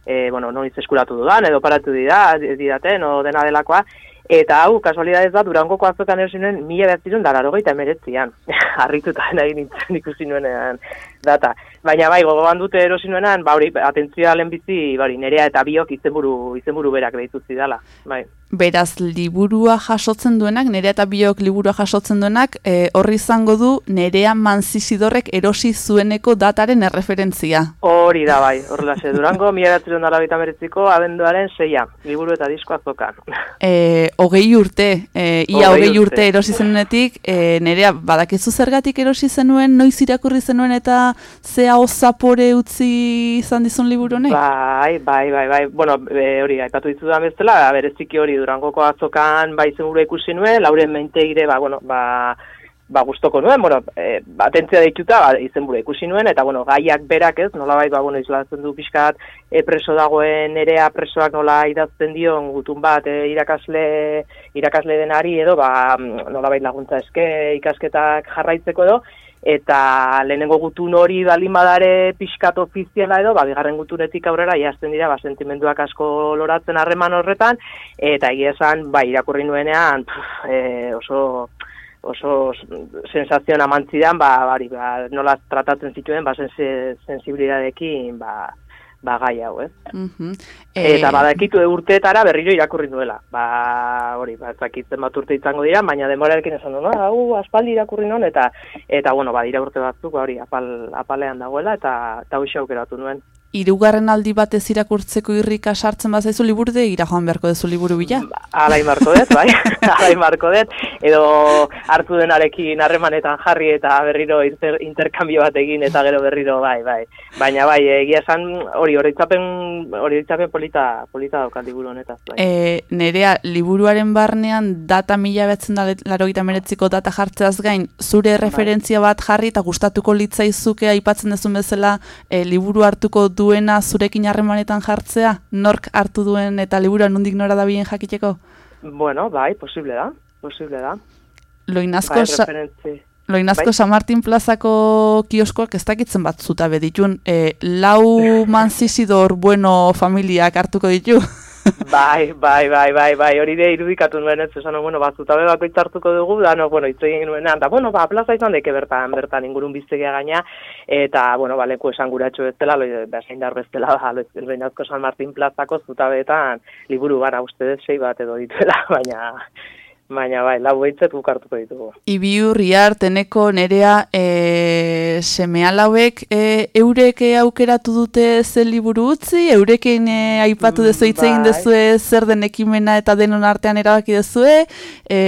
e, bueno, noiz eskuratu dudan, edo paratu dida, didaten, o dena delakoa, Eta hau, kasualidadez da, durangoko azokan erosi nuen, mila behatzirun da larogeita emeretzian. <laughs> Harrituta nahi nintzen ikusi nuenean data. Baina bai, gogoan dute erosi nuenean, ba hori, atentzioa lehenbizi, bari, nerea eta biok izenburu, izenburu berak behitu zidala. Bai. Beraz, liburua jasotzen duenak, nerea eta biok liburua jasotzen duenak, e, horri izango du nerea manzizidorrek erosi zueneko dataren erreferentzia. Hori da bai, horrela ze, durango, mila behatzirun da larogeita emeretziko, abenduaren seia, liburu eta disko azokan. E, hogei urte, e, ia Hogei urte, urte. erosi zenuenetik, e, nerea, badakizu zergatik erosi zenuen, noiz irakurri zenuen eta zea osapore utzi izan dizun liburu honek? Bai, bai, bai, bai. Bueno, e, hori, aipatu dizudan bezala, bereziki hori durangoko azokan bai zenburu ikusi nuen, lauren menteire, ba, bueno, ba, ba gustoko nuen, bueno, e, atentzia deituta, ba, izenburu ikusi nuen, eta, bueno, gaiak berak ez, nolabait, ba, bueno, islatzen du pixkat, e, preso dagoen nerea presoak nola idazten dion, gutun bat, e, irakasle, irakasle denari edo, ba, mm, nolabait laguntza eske, ikasketak jarraitzeko edo, eta lehenengo gutun hori baldin badare pixkat ofiziala edo, ba, bigarren gutunetik aurrera jazten dira, ba, sentimenduak asko loratzen harreman horretan, eta egia esan, ba, irakurri nuenean, puf, e, oso oso sensazioan amantzidan, ba, bari, ba, nola tratatzen zituen, ba, sensi, sensibilidadekin, ba, ba, gai hau, ez? Mhm. Eta Eh, badakitu urteetara berriro irakurri duela. Ba, hori, ba, ez dakit zenbat urte izango dira, baina denborarekin esan du, no, hau aspaldi irakurri non, eta, eta bueno, ba, dira urte batzuk, ba, hori, apal, apalean dagoela, eta, eta hoxe aukeratu nuen. Hirugarren aldi batez irakurtzeko irrika sartzen bazaizu liburu de, ira joan beharko dezu liburu bila. Alai marko dut, bai, <laughs> alai marko dut, edo hartu denarekin harremanetan jarri eta berriro inter, interkambio bat egin eta gero berriro, bai, bai. Baina bai, egia esan hori oroitzapen, oroitzapen polita, polita daukat liburu honetaz, bai. E, nerea, liburuaren barnean data mila betzen da larogeita meretziko data jartzeaz gain, zure referentzia bat jarri eta gustatuko litzaizuke aipatzen dezun bezala e, liburu hartuko duena zurekin harremanetan jartzea, nork hartu duen eta liburua nondik nora da bien jakiteko? Bueno, bai, posible da, posible da. Loinazko, Bai. Loinazko Bai. San Martin plazako kioskoak ez dakitzen bat zuta beditun, e, lau <laughs> manzizidor bueno familiak hartuko ditu. Bai, bai, bai, bai, bai, hori de irudikatu nuen ez, esan, bueno, ba, zutabe bako hartuko dugu, da, no, bueno, hitz egin nuenean, da, bueno, ba, plaza izan deke bertan, bertan ingurun biztegia gaina, eta, bueno, ba, leku esan guratxo bezala, lo, bezain dar bezala, ba, San Martin plazako zutabeetan liburu gara uste dut sei bat edo dituela, <laughs> baina, baina, bai, lau behitzet guk hartuko ditugu. Ibiur, Iar, Teneko, Nerea, e, semealauek e, eurek e, aukeratu dute ze liburu utzi, eureken e, aipatu dezu hitz egin bai. dezue zer den ekimena eta denon artean erabaki dezue, e,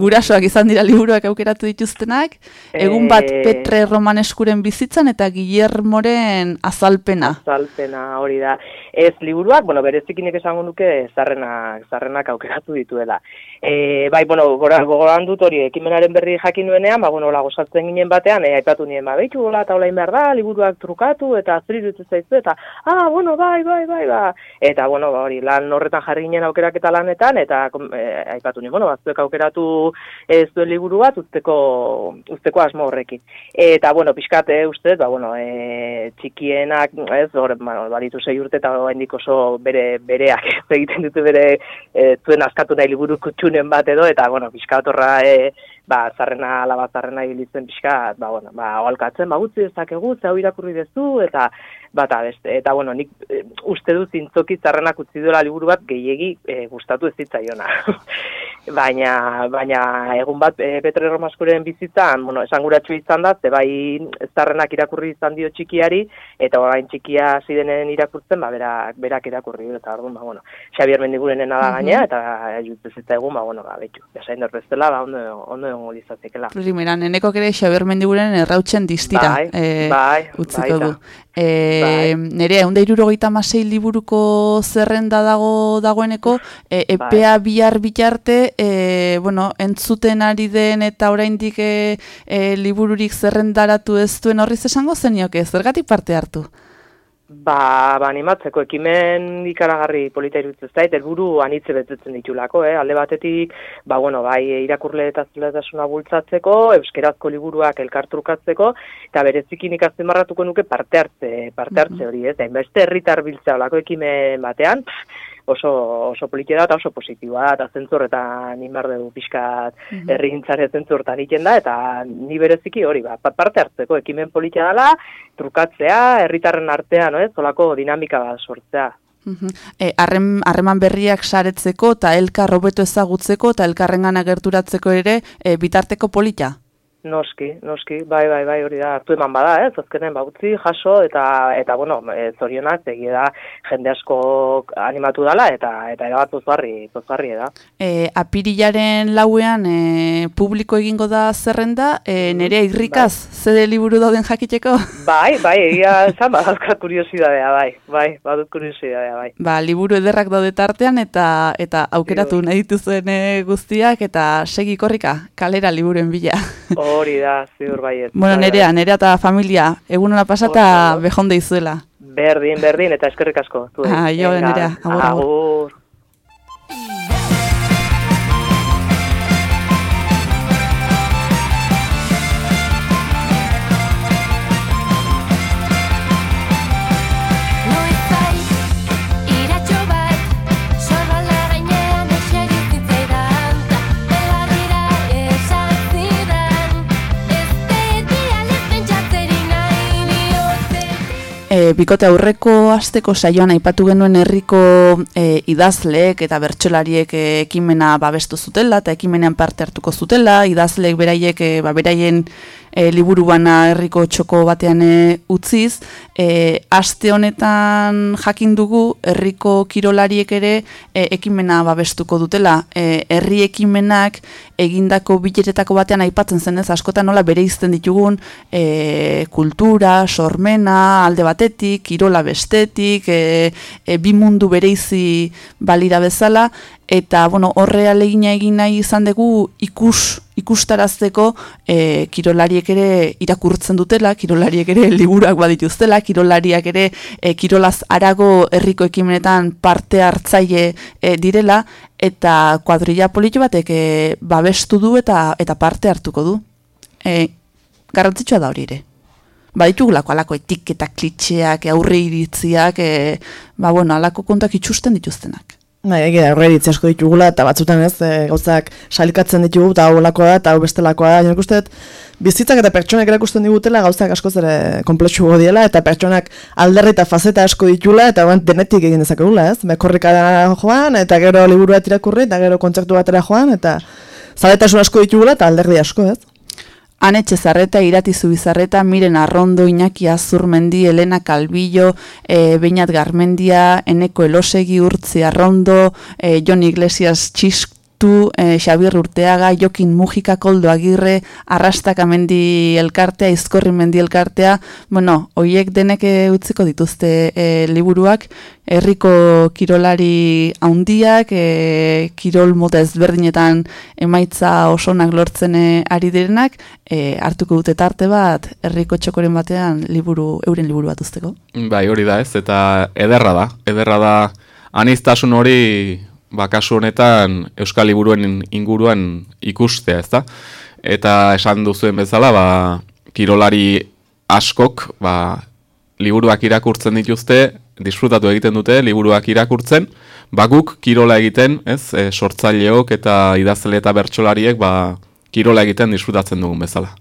gurasoak izan dira liburuak aukeratu dituztenak, egun bat Petre Romaneskuren bizitzan eta Guillermoren azalpena. Azalpena hori da. Ez liburuak, bueno, berezikinek esango nuke zarrenak, zarrenak aukeratu dituela. E, bai, bueno, gora, gogoran dut hori ekimenaren berri jakin nuenean, ba, bueno, hola, gozatzen ginen batean, e, aipatu nien, ba, behitu, hola eta hola behar liburuak trukatu, eta iruditzen zaizu, eta, ah, bueno, bai, bai, bai, ba. Eta, bueno, ba, hori, lan horretan jarri ginen aukerak eta lanetan, eta eh, aipatu ni, bueno, batzuek aukeratu ez duen liburu bat, usteko, usteko asmo horrekin. Eta, bueno, pixkat, e, uste, ba, bueno, e, txikienak, ez, hor, bueno, baditu sei urte eta hendik oso bere, bereak <laughs> egiten ditu bere, e, zuen askatu nahi liburu kutxunen bat edo, eta, bueno, pixkat horra, e, ba, zarrena, alaba zarrena ibilitzen pixka, ba, bueno, ba, oalkatzen, ba, utzi ezakegu, zeu irakurri dezu, eta, bata beste, eta, bueno, nik e, uste dut zintzoki zarrenak utzi duela liburu bat gehiegi e, gustatu ez zitzaiona. <laughs> baina, baina, egun bat, e, Petre Romaskuren bizitzan, bueno, esanguratxu izan da, ze bai zarrenak irakurri izan dio txikiari, eta orain txikia zidenen irakurtzen, ba, berak, berak irakurri, eta orduan, ba, bueno, Xabier Mendigurenen da gaina, eta jutzen zitza egun, ba, bueno, ba, betxu, bezain bestela, ba, ondo, ondo egongo dizatekela. Primera, neneko kere Xabier Mendiguren errautzen diztira. Bai, eh, bai, utziko baita. du. E, Bai. Nere, egun da irurogeita masei liburuko zerrenda dago dagoeneko, e, Bai. epea bihar bitarte, e, bueno, entzuten ari den eta oraindik e, e, libururik zerrendaratu ez duen horriz esango zenioke, zergatik parte hartu? Ba, ba animatzeko ekimen ikaragarri polita iruditzen zait, helburu anitze betetzen ditulako, eh? alde batetik, ba, bueno, bai irakurle eta zeletasuna bultzatzeko, euskerazko liburuak elkartrukatzeko, eta berezikin ikaztemarratuko nuke parte hartze, parte hartze hori, ez? Beste herritar biltzea olako ekimen batean, pff, oso, oso politia da eta oso positiboa da, eta zentzorretan inbar dugu pixkat Mhm. herrigintzaren zentzortan iten da, eta ni bereziki hori, ba, pa- parte hartzeko ekimen politia dela, trukatzea, herritarren artean, no, ez, zolako dinamika bat sortzea. Mhm. E, harrem- harreman berriak saretzeko eta elkar hobeto ezagutzeko eta elkarrengan gerturatzeko ere e, bitarteko polita. Noski, noski, bai, bai, bai, hori da, hartu eman bada, ez, azkenen bautzi, jaso, eta, eta bueno, e, zorionak, egia da, jende asko animatu dala, eta, eta erabat pozgarri, pozgarri da. E, apirilaren lauean e, publiko egingo da zerrenda, e, nerea irrikaz, zede liburu dauden jakiteko? <laughs> Bai, bai, egia esan, badazka kuriosidadea, bai, bai, badut kuriosidadea, bai. Ba, liburu ederrak daude tartean eta eta aukeratu nahi dituzuen e, guztiak eta segi korrika, kalera liburuen bila. Hori da, ziur baiet. bueno, nerea, nerea eta familia, egun hona pasata behonde izuela. Berdin, berdin, eta eskerrik asko. Aio, Venga, Nerea, agur, agur. agur. E, bikote aurreko asteko saioan aipatu genuen herriko e, idazleek eta bertsolariek e, ekimena babestu zutela eta ekimenean parte hartuko zutela, idazleek beraiek e, ba, beraien e, liburu bana herriko txoko batean e, utziz, e, aste honetan jakin dugu herriko kirolariek ere e, ekimena babestuko dutela. E, herri ekimenak egindako biletetako batean aipatzen zenez askotan nola bere izten ditugun e, kultura, sormena, alde batetik, kirola bestetik, e, e, bi mundu bereizi balira bezala, eta bueno, horre alegina egin nahi izan dugu ikus ikustarazteko e, kirolariek ere irakurtzen dutela, kirolariek ere liburuak badituztela, kirolariak ere e, kirolaz arago herriko ekimenetan parte hartzaile e, direla, eta kuadrilla polito batek e, babestu du eta eta parte hartuko du. E, garrantzitsua da hori ere. Baditugulako alako etiketak, klitxeak, aurre iritziak, e, ba bueno, alako kontak itxusten dituztenak. Bai, egia aurreiritzi asko ditugula eta batzutan ez, e, gauzak salikatzen ditugu eta hau da eta hau bestelakoa da. Nik uste bizitzak eta pertsonak erakusten digutela gauzak askoz ere komplexu diela eta pertsonak alderri eta fazeta asko ditula eta oan denetik egin dezakegula, ez? Bekorrikara joan eta gero liburu bat irakurri eta gero kontzertu batera joan eta zaletasun asko ditugula eta alderdi asko, ez? Anetxe Zarreta, Irati Zubizarreta, Miren Arrondo, Iñaki Azurmendi, Elena Calvillo, e, Beñat Garmendia, Eneko Elosegi, Urtzi Arrondo, e, Jon Iglesias Txis, tu, e, Xabir Urteaga, Jokin Mujika, Koldo Agirre, Arrastaka mendi elkartea, Izkorri mendi elkartea, bueno, hoiek denek utziko dituzte e, liburuak, herriko kirolari haundiak, e, kirol mota ezberdinetan emaitza osonak lortzen ari direnak, e, hartuko dute tarte bat, herriko txokoren batean liburu, euren liburu bat uzteko. Bai, hori da ez, eta ederra da. Ederra da aniztasun hori ba, kasu honetan Euskal Liburuen inguruan ikustea, ezta? Eta esan duzuen bezala, ba, kirolari askok ba, liburuak irakurtzen dituzte, disfrutatu egiten dute liburuak irakurtzen, ba, guk kirola egiten, ez, e, sortzaileok eta idazle eta bertsolariek ba, kirola egiten disfrutatzen dugun bezala.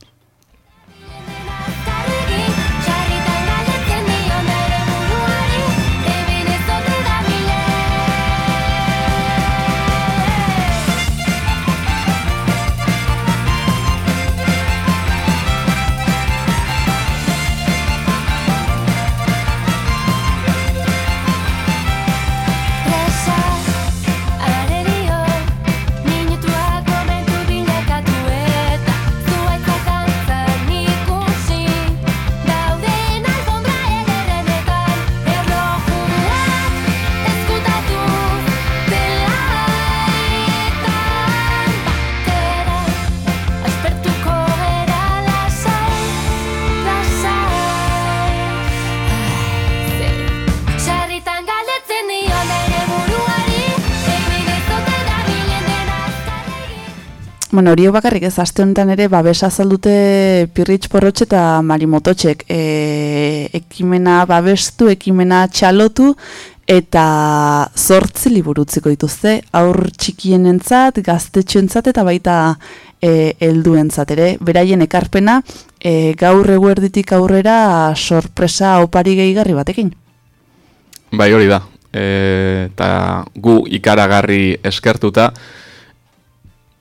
Bueno, hori bakarrik ez, aste honetan ere babesa zaldute Pirritx Porrotx eta Marimototxek e, ekimena babestu, ekimena txalotu, eta zortzi liburutziko dituzte, aur txikienentzat, gaztetxoentzat eta baita e, helduentzat ere. Beraien ekarpena e, gaur eguerditik aurrera sorpresa opari gehigarri batekin. Bai, hori da. E, eta gu ikaragarri eskertuta.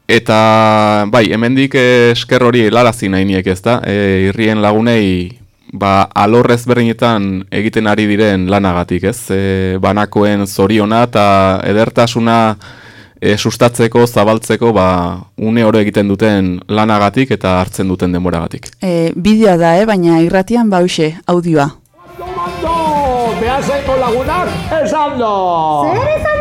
Eta, bai, hemendik esker hori helarazi nahi niek ez da. E, irrien lagunei, ba, alorrez berdinetan egiten ari diren lanagatik, ez? E, banakoen zoriona eta edertasuna e, sustatzeko, zabaltzeko, ba, une oro egiten duten lanagatik eta hartzen duten denboragatik. E, bideoa da, eh? baina irratian bauxe, audioa. Behaseiko lagunak esan do! Zer esan?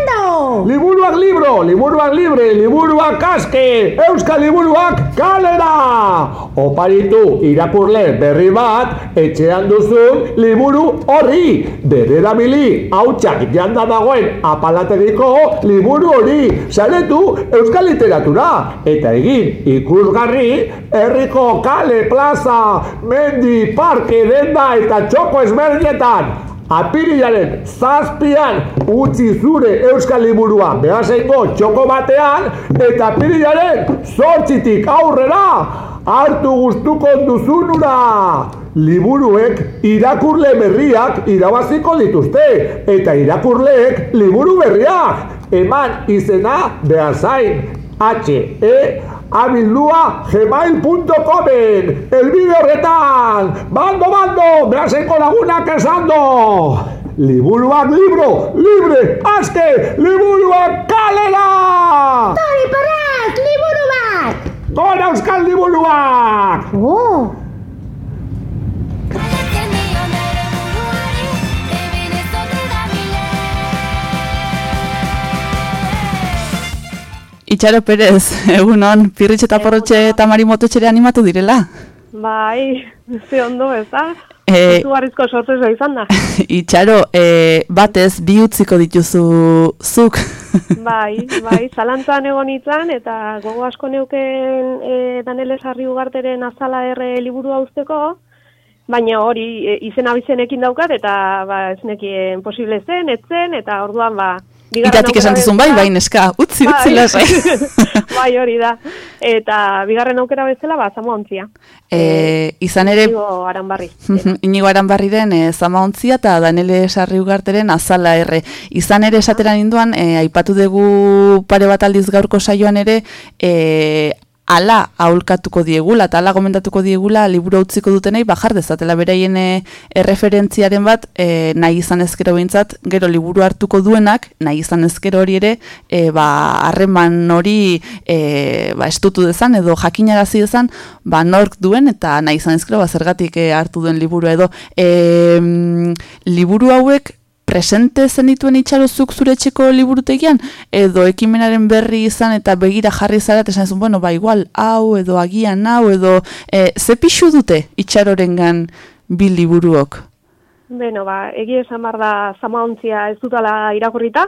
Liburuak libro, liburuak libre, liburuak aske, euskal liburuak kalera! Oparitu irakurle berri bat, etxean duzun liburu horri. Bere erabili, hautsak janda dagoen apalategiko liburu hori. Saretu euskal literatura. Eta egin ikusgarri, herriko kale, plaza, mendi, parke, denda eta txoko ezberdinetan. Apirilaren zazpian utzi zure euskal liburua behaseiko txoko batean eta apirilaren zortzitik aurrera hartu gustuko duzunura. Liburuek irakurle berriak irabaziko dituzte eta irakurleek liburu berriak eman izena behasain H-E abildua gmail.comen elbide horretan bando bando behaseko lagunak esando liburuak libro libre aske liburuak kalera Tori parrak, liburu bat! gora euskal liburuak Oh! Itxaro Perez, <laughs> egunon, Pirritx eta Porrotxe eta Marimototxere animatu direla. Bai, ze ondo, ez da? E, Izugarrizko sorpresa izan da. <laughs> Itxaro, e, batez bi utziko dituzu zuk. <laughs> Bai, bai, zalantzan egon itzan, eta gogo asko neuken e, Danele Sarri Ugarteren azala erre liburua usteko, baina hori e, izen abizenekin daukat, eta ba, ez nekien posible zen, etzen, eta orduan ba... Itatik esan dizun bai, bai, neska, utzi, utzi Bai. lasai. <laughs> bai, hori da. Eta bigarren aukera bezala, ba, zamo ontzia. E, izan ere, Igo Aranbarri. <laughs> Inigo Aranbarriren e, zama ontzia eta Danele Sarri Ugarteren azala erre. Izan ere esatera ninduan, e, aipatu dugu pare bat aldiz gaurko saioan ere, e, ala aholkatuko diegula eta ala gomendatuko diegula liburu utziko dutenei bajar dezatela. Beraien e, erreferentziaren bat e, nahi izan ezkero behintzat gero liburu hartuko duenak nahi izan ezkero hori ere e, ba, harreman hori e, ba, estutu dezan edo jakinarazi dezan ba, nork duen eta nahi izan ezkero ba, zergatik e, hartu duen liburu edo. E, liburu hauek presente zenituen itxarozuk zure etxeko liburutegian, edo ekimenaren berri izan eta begira jarri zara, esan bueno, ba, igual, hau, edo agian, hau, edo, e, ze pixu dute itxarorengan bi liburuok? Beno, ba, egia esan bar da zamaontzia ez dutala irakurrita,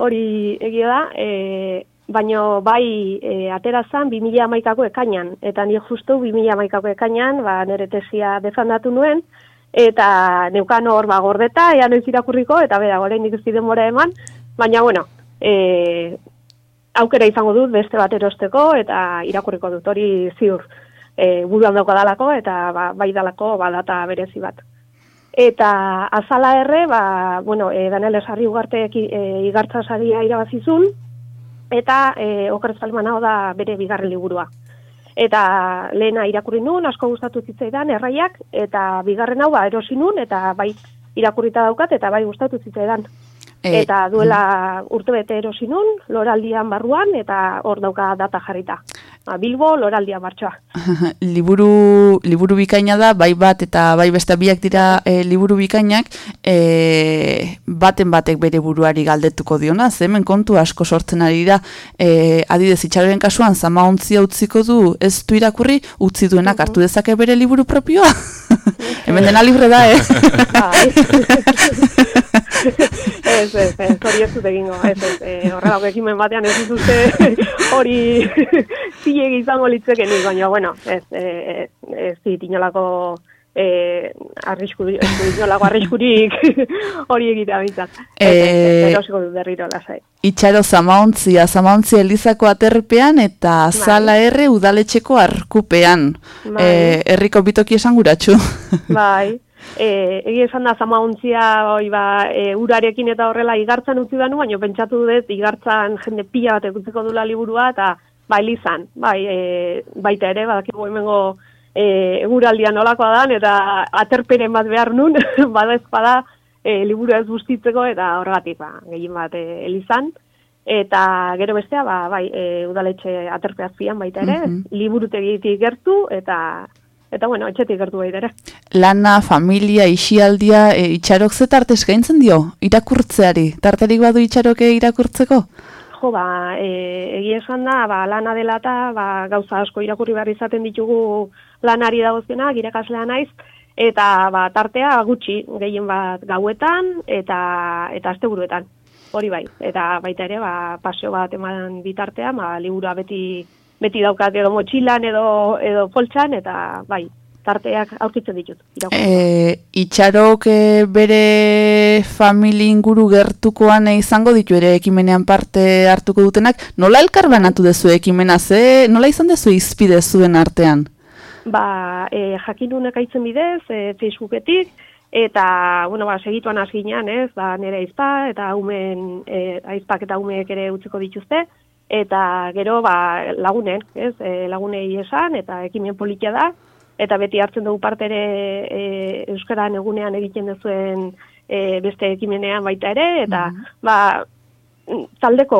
hori egia da, e, baino bai e, atera zan 2000 amaikako ekainan, eta nire justu 2000 amaikako ekainan, ba, nire tesia defandatu nuen, eta neukan hor ba gordeta, ea noiz irakurriko, eta bera, orain nik ez denbora eman, baina, bueno, e, aukera izango dut beste bat erosteko, eta irakurriko dut, hori ziur, e, buruan dauka dalako, eta ba, bai dalako ba, data berezi bat. Eta azala erre, ba, bueno, e, Daniel Esarri ugarte e, igartza saria irabazizun, eta e, okerez hau da bere bigarren liburua. Eta lehena irakurri nun, asko gustatu zitzaidan erraiak, eta bigarren hau ba, erosi nun, eta bai irakurrita daukat, eta bai gustatu zitzaidan. E, eta duela urte bete erosi nun, loraldian barruan, eta hor dauka data jarrita. Ba, Bilbo, loraldia martxoa. <laughs> liburu, liburu bikaina da, bai bat eta bai beste biak dira e, liburu bikainak, e, baten batek bere buruari galdetuko diona, hemen kontu asko sortzen ari da, e, adidez itxaroren kasuan, zama ontzia utziko du, ez du irakurri, utzi duenak hartu dezake bere liburu propioa. <laughs> hemen dena libre da, eh? <laughs> ez, ez, ez, hori ez dut egingo, ez, ez, e, horrelako ekimen batean ez dute hori zilegi izango litzeken nik, baina, bueno, ez, ez, ez dit inolako e, arrisku, ez inolako arriskurik hori egitea bintzat. Ez, ez, erosiko dut berriro lasai. Itxaro zamaontzia, zamaontzia elizako aterpean eta zala erre udaletxeko arkupean. Bai. E, herriko bitoki esan guratxu. Bai. E, egi esan da zamaontzia oi ba, e, urarekin eta horrela igartzan utzi danu, baina pentsatu dut igartzan jende pila bat ekutzeko dula liburua eta ba elizan, bai, e, baita ere, badakigu hemengo e, eguraldia nolakoa dan eta aterperen bat behar nun, <laughs> bada ezpada e, liburu ez bustitzeko eta horregatik ba, gehien bat e, elizan. Eta gero bestea, ba, bai, e, udaletxe aterpe azpian baita ere, Mhm. liburutegitik gertu eta eta bueno, etxetik gertu baita ere. Lana, familia, isialdia, e, itxarok ze tarte eskaintzen dio, irakurtzeari. Tarterik badu itxaroke irakurtzeko? Jo, ba, e, egia esan da, ba, lana dela eta ba, gauza asko irakurri behar izaten ditugu lanari dagozkionak, irakaslea naiz, eta ba, tartea gutxi, gehien bat gauetan eta eta asteburuetan. Hori bai, eta baita ere, ba, paseo bat eman bitartean, ba, liburua beti beti daukat edo motxilan edo edo poltsan eta bai, tarteak aurkitzen ditut. E, itxarok e, bere famili inguru gertukoan izango ditu ere ekimenean parte hartuko dutenak. Nola elkar banatu dezu ekimena, ze nola izan dezu izpide zuen artean? ba, e, jakinunek aitzen bidez, e, Facebooketik, eta, bueno, ba, segituan asginean, ez, ba, nire aizpa, eta umen, e, aizpak eta umeek ere utziko dituzte, eta gero, ba, lagunen, ez, e, lagunei esan, eta ekimen politia da, eta beti hartzen dugu parte ere e, Euskaran egunean egiten duzuen e, beste ekimenean baita ere, eta, ba, taldeko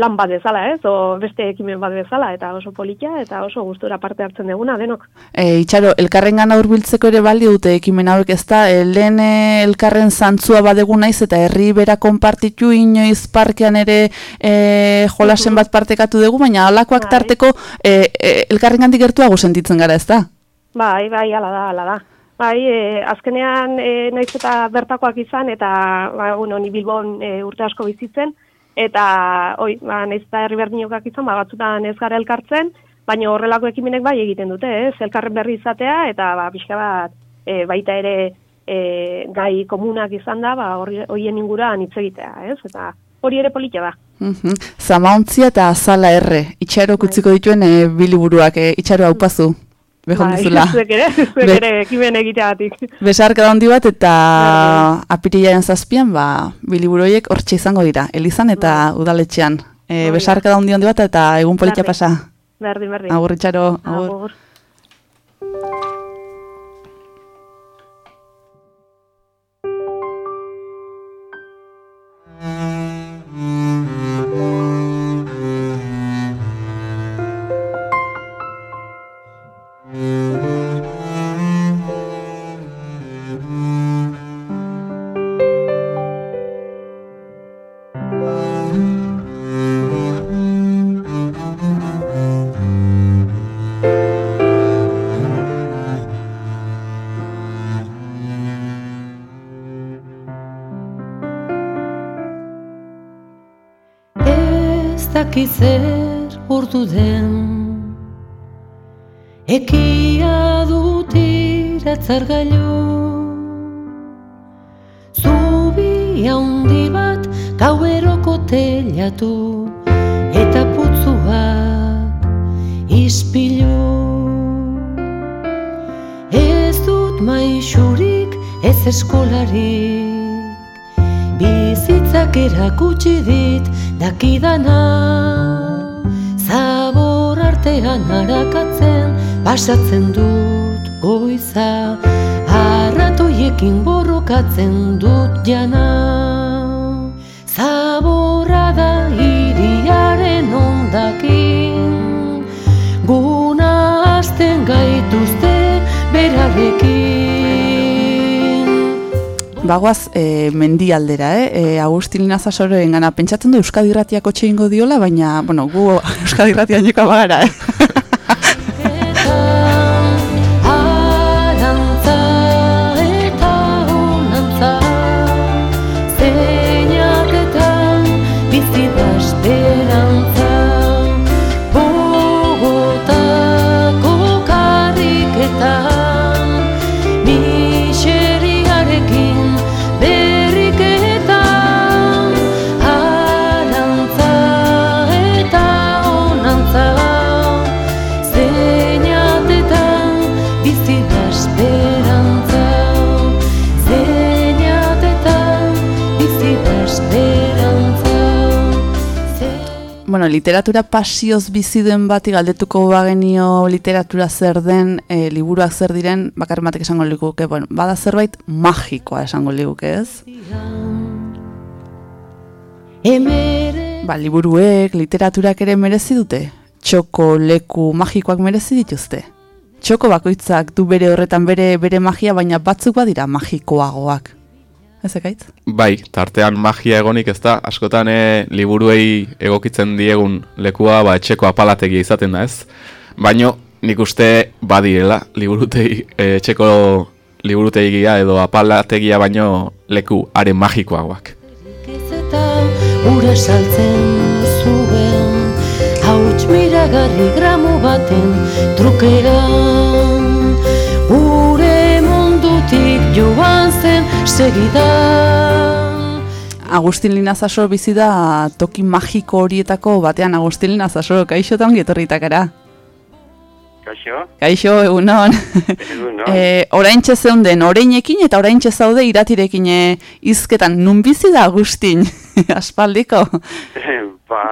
lan bat bezala, ez, o beste ekimen bat bezala, eta oso politia, eta oso gustura parte hartzen duguna, denok. E, itxaro, elkarren gana hurbiltzeko ere baldi dute ekimen hauek ez da, e, lehen e, elkarren zantzua badegu naiz eta herri bera konpartitu inoiz parkean ere e, jolasen bat partekatu dugu, baina alakoak tarteko e, e, elkarren gandik gertuago sentitzen gara ez da? Bai, bai, ala da, ala da. Bai, e, azkenean e, naiz eta bertakoak izan, eta, ba, bueno, ni Bilbon e, urte asko bizitzen, eta, oi, ba, naiz eta herri berdinokak izan, ba, batzutan ez gara elkartzen, baina horrelako ekimenek bai egiten dute, ez, elkarren berri izatea, eta, ba, pixka bat, e, baita ere, e, gai komunak izan da, ba, horien inguruan hitz egitea, ez, eta hori ere politia da. Mhm. Zamaontzia eta azala erre, itxaro kutziko dituen e, biliburuak, e, itxaro haupazu, behon Bai, <laughs> zuek ere, zuek ere ekimen egiteagatik. Besarka handi bat eta apirilaren zazpian, ba, biliburoiek hortxe izango dira, elizan eta udaletxean. E, da. besarka handi handi bat eta egun politia pasa. Berdin, berdin. Agur, itxaro. Agur. Agur. Erakutsi dit dakidana. Zabor artean arakatzen pasatzen dut goiza. Arratoiekin borrokatzen dut jana. Zaborra da iriaren ondakin. Guna hasten gaituzte berarekin Bagoaz, e, mendialdera, eh? E, Agustin Linazasoroen gana, pentsatzen du Euskadi Irratiako txeingo diola, baina, bueno, gu Euskadi Irratian joka bagara, eh? <laughs> Bueno, literatura pasioz bizi den bati galdetuko bagenio literatura zer den, e, liburuak zer diren, bakar batek esango liguke, bueno, bada zerbait magikoa esango liguke, ez? Ba, liburuek, literaturak ere merezi dute? Txoko, leku, magikoak merezi dituzte? Txoko bakoitzak du bere horretan bere bere magia, baina batzuk badira magikoagoak. Ez ekaitz? Bai, tartean magia egonik ez da, askotan e, liburuei egokitzen diegun lekua ba, etxeko apalategia izaten da ez. Baino nik uste badirela liburutei, e, etxeko liburutegia edo apalategia baino leku are magikoagoak. ura saltzen zuen Hauts miragarri gramo baten trukean Ure mundutik joan zen segidan Agustin Linazasoro bizi da toki magiko horietako batean Agustin Linazasoro, kaixo eta ongi etorritakara. Kaixo? Kaixo, egunon. Egunon. <laughs> e, oraintxe zeunden, oreinekin eta oraintxe zaude iratirekin e, izketan. Nun bizi da Agustin? <laughs> Aspaldiko? <laughs> ba,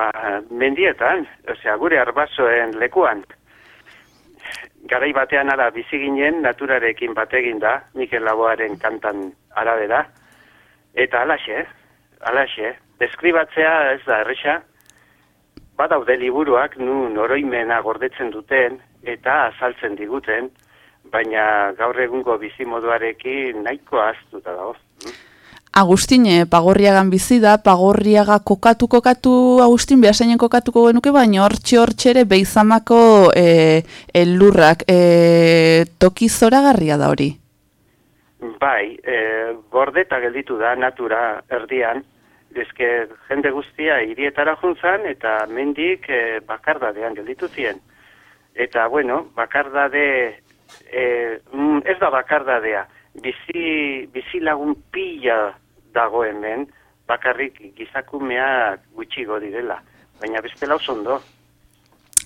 mendietan, osea, gure arbasoen lekuan. Garai batean ara bizi ginen naturarekin bategin da, Mikel Laboaren kantan arabera. Eta alaxe, alaxe, deskribatzea ez da erresa, badaude liburuak nun oroimena gordetzen duten eta azaltzen diguten, baina gaur egungo bizimoduarekin nahiko ahaztuta dago. Agustin, e, pagorriagan bizi da, pagorriaga kokatu kokatu, Agustin, behasainen kokatuko genuke, baina hortxe hortxe ere beizamako e, elurrak, e, toki zoragarria da hori. Bai, e, gordeta gelditu da natura erdian, ezke jende guztia hirietara juntzan eta mendik e, bakardadean gelditu ziren. Eta, bueno, bakardade, e, mm, ez da bakardadea, bizi, bizi lagun pila dago hemen, bakarrik gizakumeak gutxigo direla. Baina bestela oso ondo.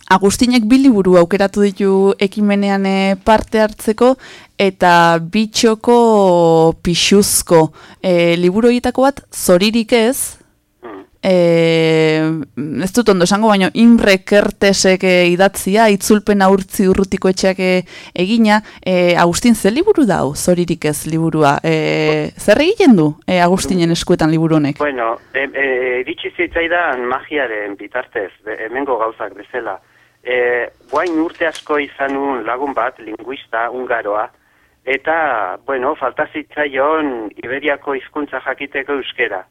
Agustinek bi liburu aukeratu ditu ekimenean e, parte hartzeko eta bitxoko pixuzko e, liburu horietako bat zoririk ez, e, ez dut ondo esango, baina Imre Kertesek e, idatzia, itzulpen aurtzi urrutiko etxeak e, egina, e, Agustin, ze liburu dau, zoririk ez liburua? E, zer egiten du e, Agustinen eskuetan liburu honek? Bueno, e, e, zitzaidan magiaren bitartez, hemengo gauzak bezala. E, guain urte asko izan un lagun bat, linguista, ungaroa, eta, bueno, falta zitzaion Iberiako hizkuntza jakiteko euskera.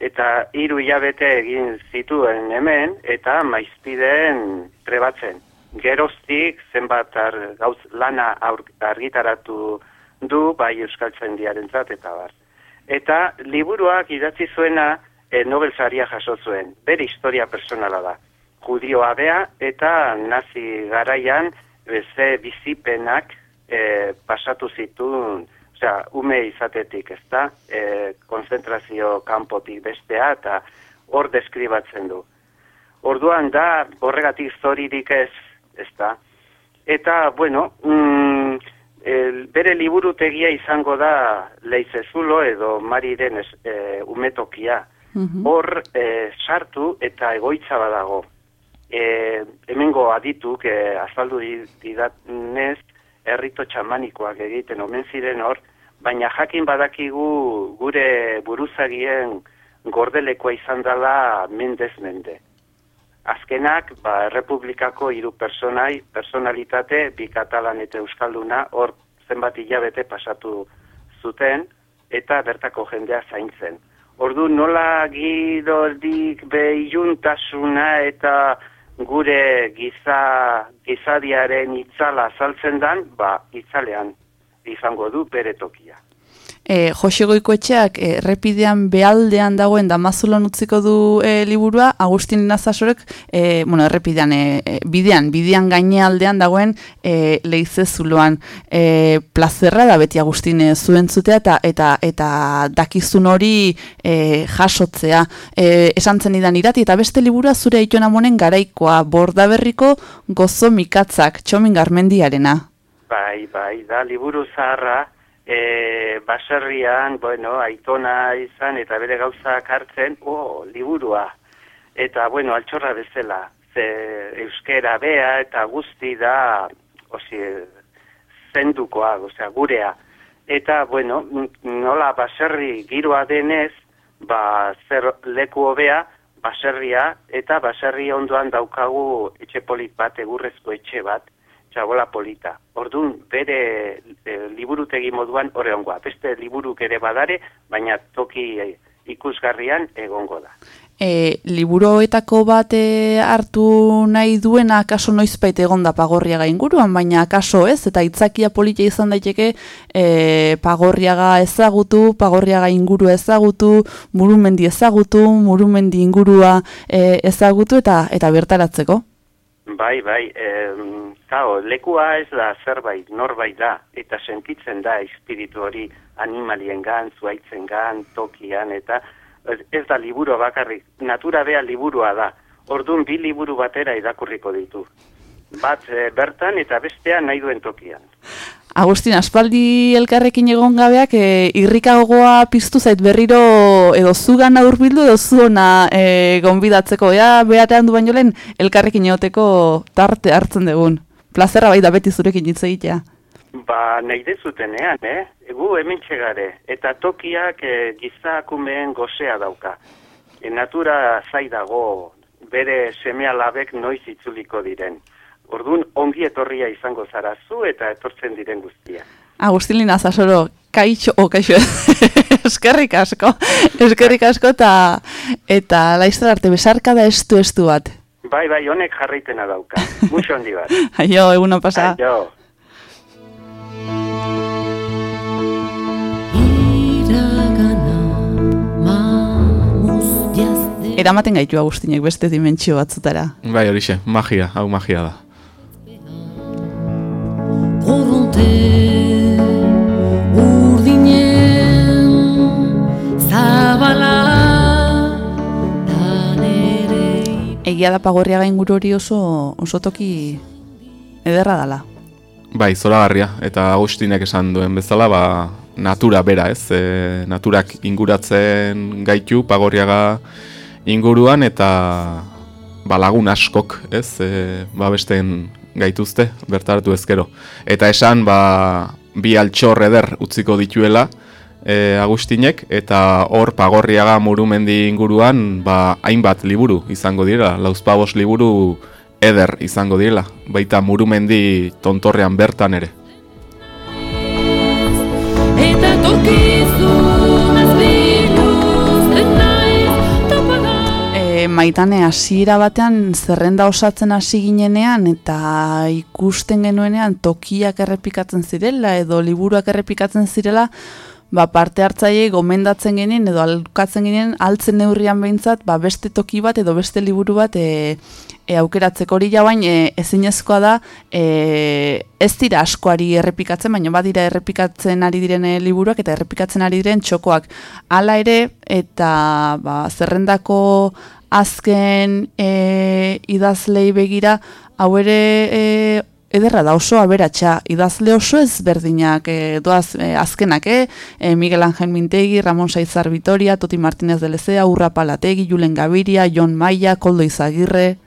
Eta hiru hilabete egin zituen hemen, eta maizpideen trebatzen. Geroztik zenbat ar, gauz lana argitaratu du, bai euskaltzen diarentzat, eta bar. Eta liburuak idatzi zuena e, Nobel saria jaso zuen. Bere historia personala da. Judioa bea eta nazi garaian beze bizipenak e, pasatu zituen, osea, ume izatetik, ezta? E, konzentrazio kanpotik bestea eta hor deskribatzen du. Orduan da, horregatik zoririk ez, ezta? Eta, bueno, mm, el, bere liburutegia izango da leizezulo edo mariren es, e, umetokia. Hor e, sartu eta egoitza badago. E, hemengo adituk e, azaldu di- didatnez herrito txamanikoak egiten omen ziren hor, baina jakin badakigu gure buruzagien gordelekoa izan dela mendez mende. Azkenak, ba, Errepublikako hiru personai, personalitate, bi katalan eta euskalduna, hor zenbat hilabete pasatu zuten, eta bertako jendea zaintzen. Ordu nola gidodik behiuntasuna eta gure giza, gizadiaren itzala saltzen dan, ba, itzalean izango du bere tokia. E, Jose Goikoetxeak e, errepidean bealdean dagoen damazulon utziko du e, liburua, Agustin Nazasorek, e, bueno, errepidean, e, e, bidean, bidean gainealdean dagoen e, leizezuloan e, plazerra da beti Agustin e, zuen zutea eta, eta, eta dakizun hori e, jasotzea. E, esan zen idan irati eta beste liburua zure aitona monen garaikoa, bordaberriko gozo mikatzak, txomin garmendiarena. Bai, bai, da, liburu zaharra, e, baserrian, bueno, aitona izan eta bere gauzak hartzen, oh, liburua. Eta, bueno, altxorra bezala, ze euskera bea eta guzti da, osi, zendukoa, osea, gurea. Eta, bueno, nola baserri giroa denez, ba, zer leku hobea, baserria, eta baserri ondoan daukagu etxe polit bat, egurrezko etxe bat, txabola polita. Orduan, bere e, liburutegi moduan ongoa. Beste liburuk ere badare, baina toki e, ikusgarrian egongo da. e, liburoetako bat e, hartu nahi duena akaso noizbait egon da pagorriaga inguruan, baina akaso ez, eta itzakia politia izan daiteke e, pagorriaga ezagutu, pagorriaga inguru ezagutu, murumendi ezagutu, murumendi ingurua e, ezagutu eta eta bertaratzeko. Bai, bai, em, kao, lekua ez da zerbait, norbait da, eta sentitzen da espiritu hori animaliengan, zuaitzengan, tokian, eta ez- da liburu bakarrik, natura bea liburua da. Orduan bi liburu batera irakurriko ditu. Bat eh, bertan eta bestea nahi duen tokian. Agustin, aspaldi elkarrekin egon gabeak e, irrikagoa piztu zait berriro edo zugan urbildu edo zuona e, gonbidatzeko. Ea, behatean du baino lehen elkarrekin egoteko tarte hartzen dugun. Plazerra bai da beti zurekin hitz egitea. Ba, nahi dezutenean, eh? Egu hemen txegare, eta tokiak e, gizakumeen gozea dauka. E, natura zai dago, bere semea labek noiz itzuliko diren. Orduan, ongi etorria izango zara zu eta etortzen diren guztia. Agustin Lina Zasoro, kaixo, o kaixo, <laughs> eskerrik asko, eskerrik asko eta, eta laizter arte besarka da estu estu bat. Bai, bai, honek jarraitena dauka. <laughs> Muxo handi bat. Aio, eguno pasa. Aio. Eramaten gaitu Agustinek beste dimentsio batzutara. Bai, horixe, magia, hau magia da. Korronte Egia da pagorriaga inguru hori oso, oso toki ederra dala. Bai, zoragarria, eta Agustinek esan duen bezala, ba, natura bera, ez? E, naturak inguratzen gaitu, pagorriaga inguruan eta ba, lagun askok, ez, e, babesten gaituzte, bertaratu ezkero. Eta esan, ba, bi altxor eder utziko dituela, e, Agustinek, eta hor pagorriaga murumendi inguruan, ba, hainbat liburu izango dira, lauzpabos liburu eder izango direla, baita murumendi tontorrean bertan ere. Eta E, maitane hasiera batean zerrenda osatzen hasi ginenean eta ikusten genuenean tokiak errepikatzen zirela edo liburuak errepikatzen zirela, ba parte hartzaile gomendatzen genien edo alkatzen genien altzen neurrian behintzat ba beste toki bat edo beste liburu bat e, e, aukeratzeko hori jabain e, ezinezkoa da e, ez dira askoari errepikatzen, baina badira errepikatzen ari diren e, liburuak eta errepikatzen ari diren txokoak. Hala ere eta ba, zerrendako azken e, idazlei begira hau ere e, ederra da oso aberatsa. Idazle oso ezberdinak e, doaz e, azkenak e, Miguel Ángel Mintegi, Ramon Saizar Vitoria, Toti Martínez de Lezea, Urra Palategi, Julen Gaviria, Jon Maia, Koldo Izagirre.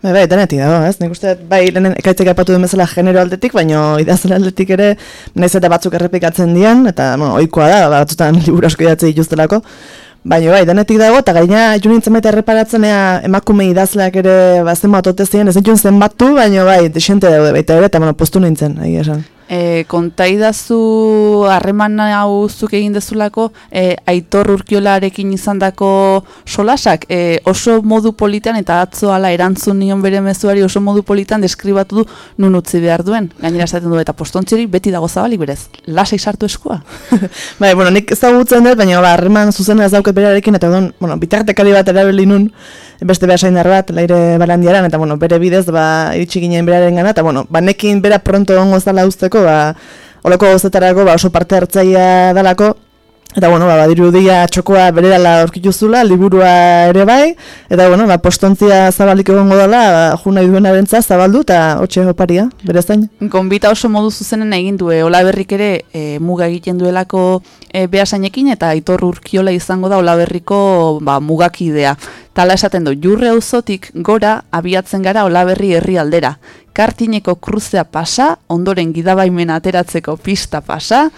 Bai, bai, denetik dago, ez? Nik uste, bai, lehen ekaitzek aipatu duen bezala genero aldetik, baino idazten aldetik ere, naiz eta batzuk errepikatzen dian, eta, bueno, oikoa da, batzutan liburu asko idatzi dituztelako, Baina bai, denetik dago, eta gaina jo nintzen baita erreparatzen ea emakume idazleak ere ba, zenbat ote ziren, ez dituen zenbatu, baina bai, desente daude baita ere, eta bueno, postu nintzen, ahi esan. E, kontaidazu harreman hau zuk egin dezulako e, aitor urkiolarekin izandako solasak e, oso modu politan eta atzo ala erantzun nion bere mezuari oso modu politan deskribatu du nun utzi behar duen. Gainera esaten du eta postontziri beti dago zabalik berez. Lasai sartu eskua. <laughs> bai, bueno, nik ezagutzen dut, baina ba, harreman zuzena ez dauket berarekin, eta don, bueno, bitartekari bat erabili nun, beste behasaindar bat, laire balandiaran, eta bueno, bere bidez, ba, iritsi ginen beraren gana, eta bueno, ba, nekin bera pronto ongo zala usteko, ba, olako gozetarako, ba, oso parte hartzaia dalako, Eta bueno, ba, badirudia txokoa bererala aurkitu zula, liburua ere bai, eta bueno, ba, postontzia zabalik egongo dela, ba, ju nahi zabaldu, eta hotxe oparia, berezain. Gonbita oso modu zuzenen egin du, Ola Berrik ere e, muga egiten duelako e, behasainekin, eta Aitor Urkiola izango da Ola Berriko ba, mugakidea. Tala esaten du, jurre auzotik gora abiatzen gara Olaberri herri aldera. Kartineko kruzea pasa, ondoren gidabaimena ateratzeko pista pasa,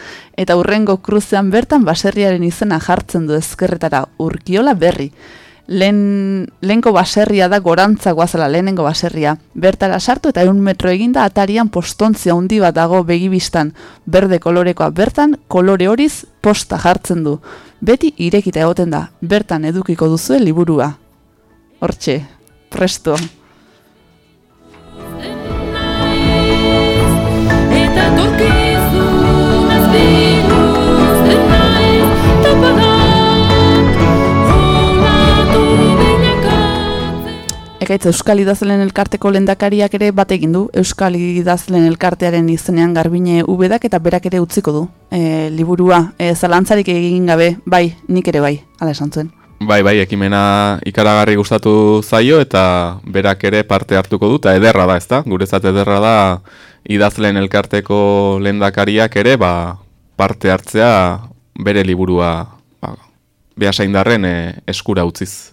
eta urrengo kruzean bertan baserriaren izena jartzen du ezkerretara urkiola berri. Lehen, lehenko baserria da gorantza guazala lehenengo baserria. Bertara sartu eta egun metro eginda atarian postontzia handi bat dago begibistan. Berde kolorekoa bertan, kolore horiz posta jartzen du. Beti irekita egoten da, bertan edukiko duzue liburua. Hortxe, presto. Eta naiz topadak Olatu bilakatzen Ekaitz Euskal Idazleen Elkarteko lendakariak ere bat egin du Euskal Idazleen Elkartearen izenean garbine ubedak eta berak ere utziko du e, liburua. E, zalantzarik egin gabe, bai, nik ere bai, ala esan zuen. Bai, bai, ekimena ikaragarri gustatu zaio eta berak ere parte hartuko du, eta ederra da, ezta? Guretzat ederra da idazleen elkarteko lendakariak ere ba, parte hartzea bere liburua ba, behasaindarren e, eskura utziz.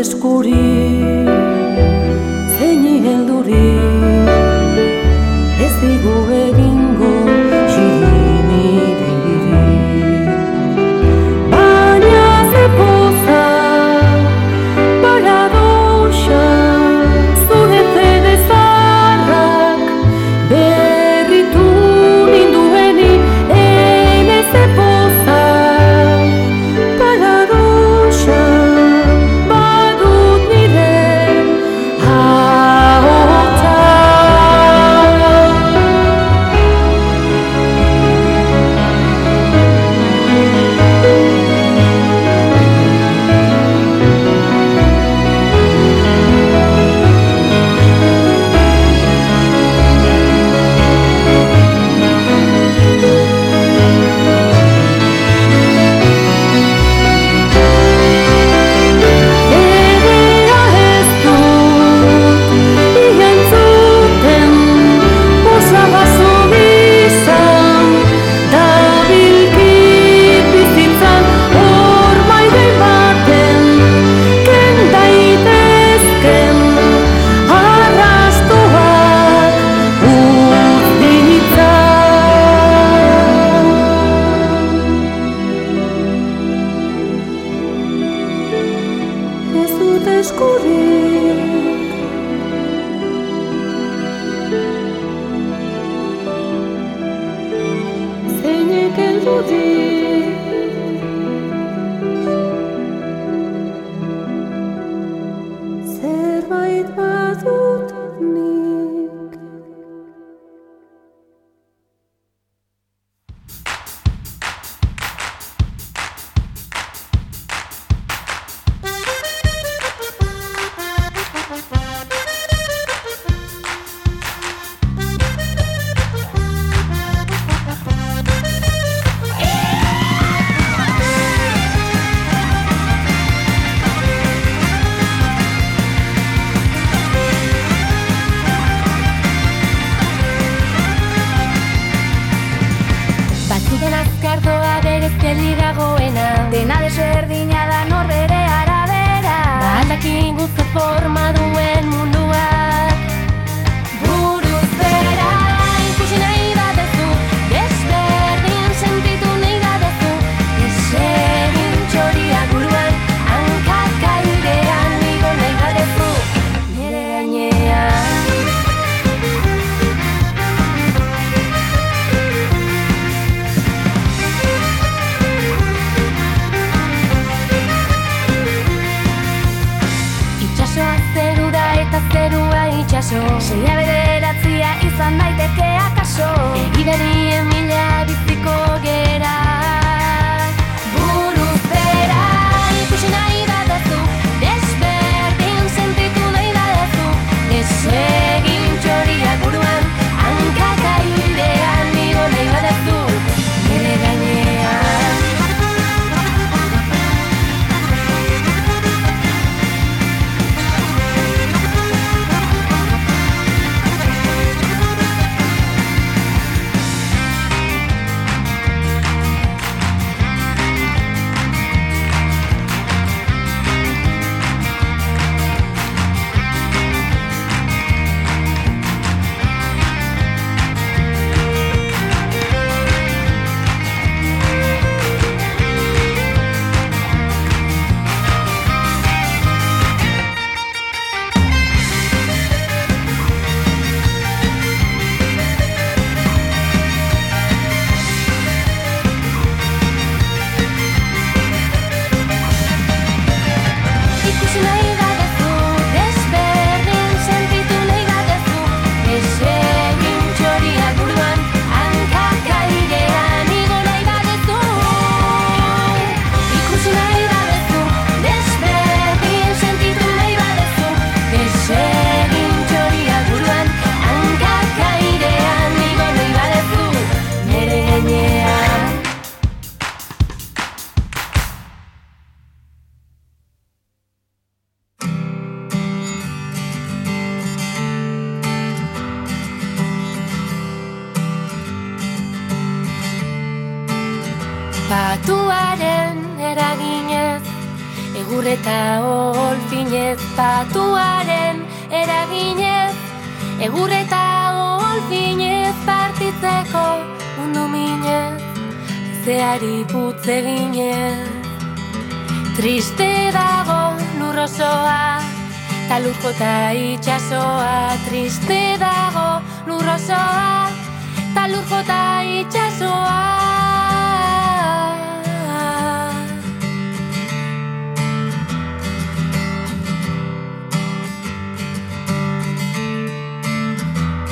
Eskuri zeini helduri ez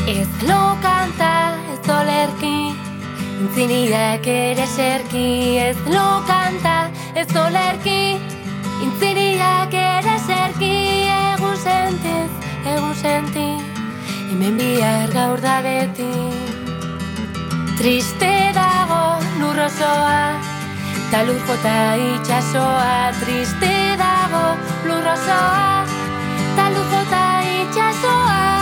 Ez lo kanta, ez olerki, intziniak ere serki. Ez lo kanta, ez olerki, intziniak ere serki. Egun sentiz, egun senti, hemen bihar gaur da beti. Triste dago lurrosoa, ta lur jota itxasoa. Triste dago lurrosoa, ta lur jota itxasoa.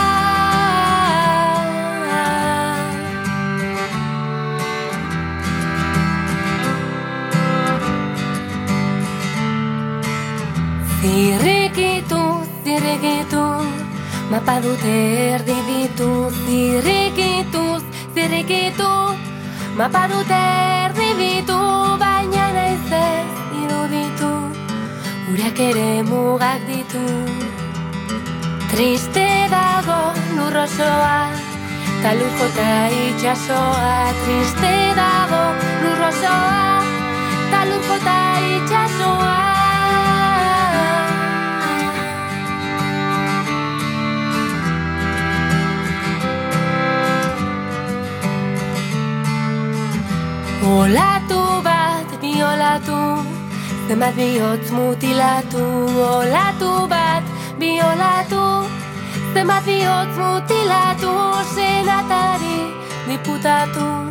Zirrikitu, zirrikitu, mapa dute erdi ditu. Zirrikitu, zirrikitu, mapa dute erdi ditu. Baina naiz ez iruditu, urak ere mugak ditu. Triste dago lurrosoa, ta lujo eta itxasoa. Triste dago lurrosoa, ta lujo eta itxasoa. Olatu bat biolatu, zenbat bihotz mutilatu. Olatu bat biolatu, zenbat bihotz mutilatu. Senatari diputatu,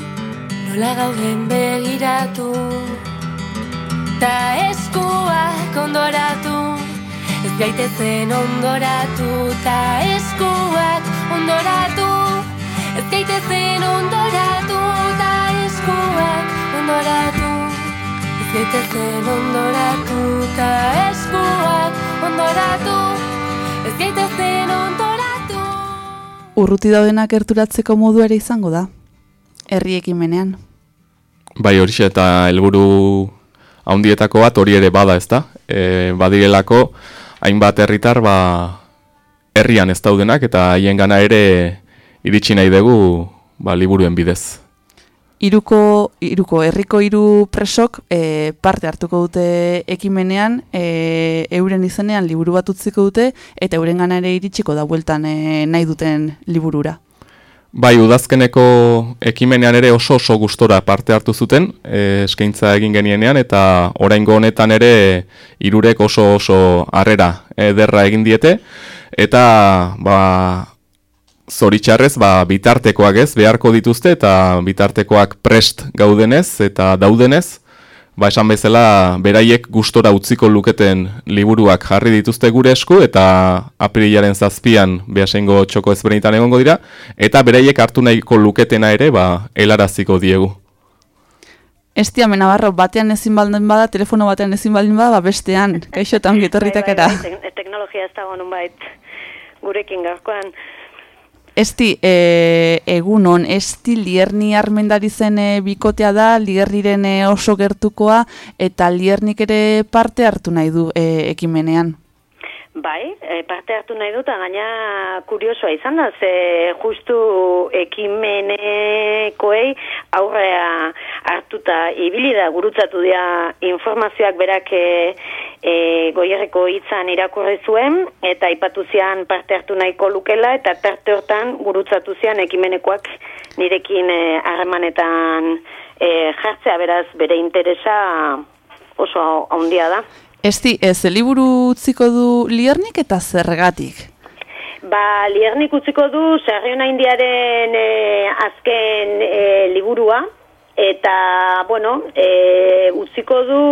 nola gauden begiratu. Ta eskuak ondoratu, ez gaitezen ondoratu. Ta eskuak ondoratu, ez gaitezen ondoratu. Eskuak ondoratu, ez gaitezen ondoratu. Ta eskuak ondoratu, ez gaitezen ondoratu. Urruti daudenak gerturatzeko modu ere izango da. Herri ekimenean. Bai horixe eta helburu haundietako bat hori ere bada ezta. E, badirelako hainbat herritar ba, herrian ez daudenak eta haien gana ere iritsi nahi dugu ba, liburuen bidez. Iruko, iruko herriko hiru presok e, parte hartuko dute ekimenean, e, euren izenean liburu bat utziko dute, eta euren gana ere iritsiko da bueltan e, nahi duten liburura. Bai, udazkeneko ekimenean ere oso oso gustora parte hartu zuten, e, eskaintza egin genienean, eta oraingo honetan ere irurek oso oso harrera ederra egin diete, eta ba, zoritxarrez ba, bitartekoak ez beharko dituzte, eta bitartekoak prest gaudenez eta daudenez, ba esan bezala beraiek gustora utziko luketen liburuak jarri dituzte gure esku eta aprilaren zazpian behasengo txoko ezberdinetan egongo dira eta beraiek hartu nahiko luketena ere ba helaraziko diegu. Esti hemen Navarro batean ezin baldin bada, telefono batean ezin baldin bada, ba bestean. Kaixo eta ongi etorritakera. Bai, bai, bai, te- teknologia ez dago nunbait gurekin gaurkoan. Esti, e, egunon, esti lierni armendari zen e, bikotea da, lierniren e, oso gertukoa, eta liernik ere parte hartu nahi du e, ekimenean. Bai, e, parte hartu nahi dut, gaina kuriosoa izan da, ze justu ekimenekoei aurrea hartuta ibili da gurutzatu dira informazioak berak e, e, goierreko hitzan irakurri zuen, eta ipatu zian parte hartu nahiko lukela, eta tarte hortan gurutzatu zian ekimenekoak nirekin e, harremanetan e, jartzea, beraz bere interesa oso handia da. Esti, ez liburu utziko du liernik eta zergatik? Ba, liernik utziko du Sarriona Indiaren e, azken e, liburua, eta, bueno, e, utziko du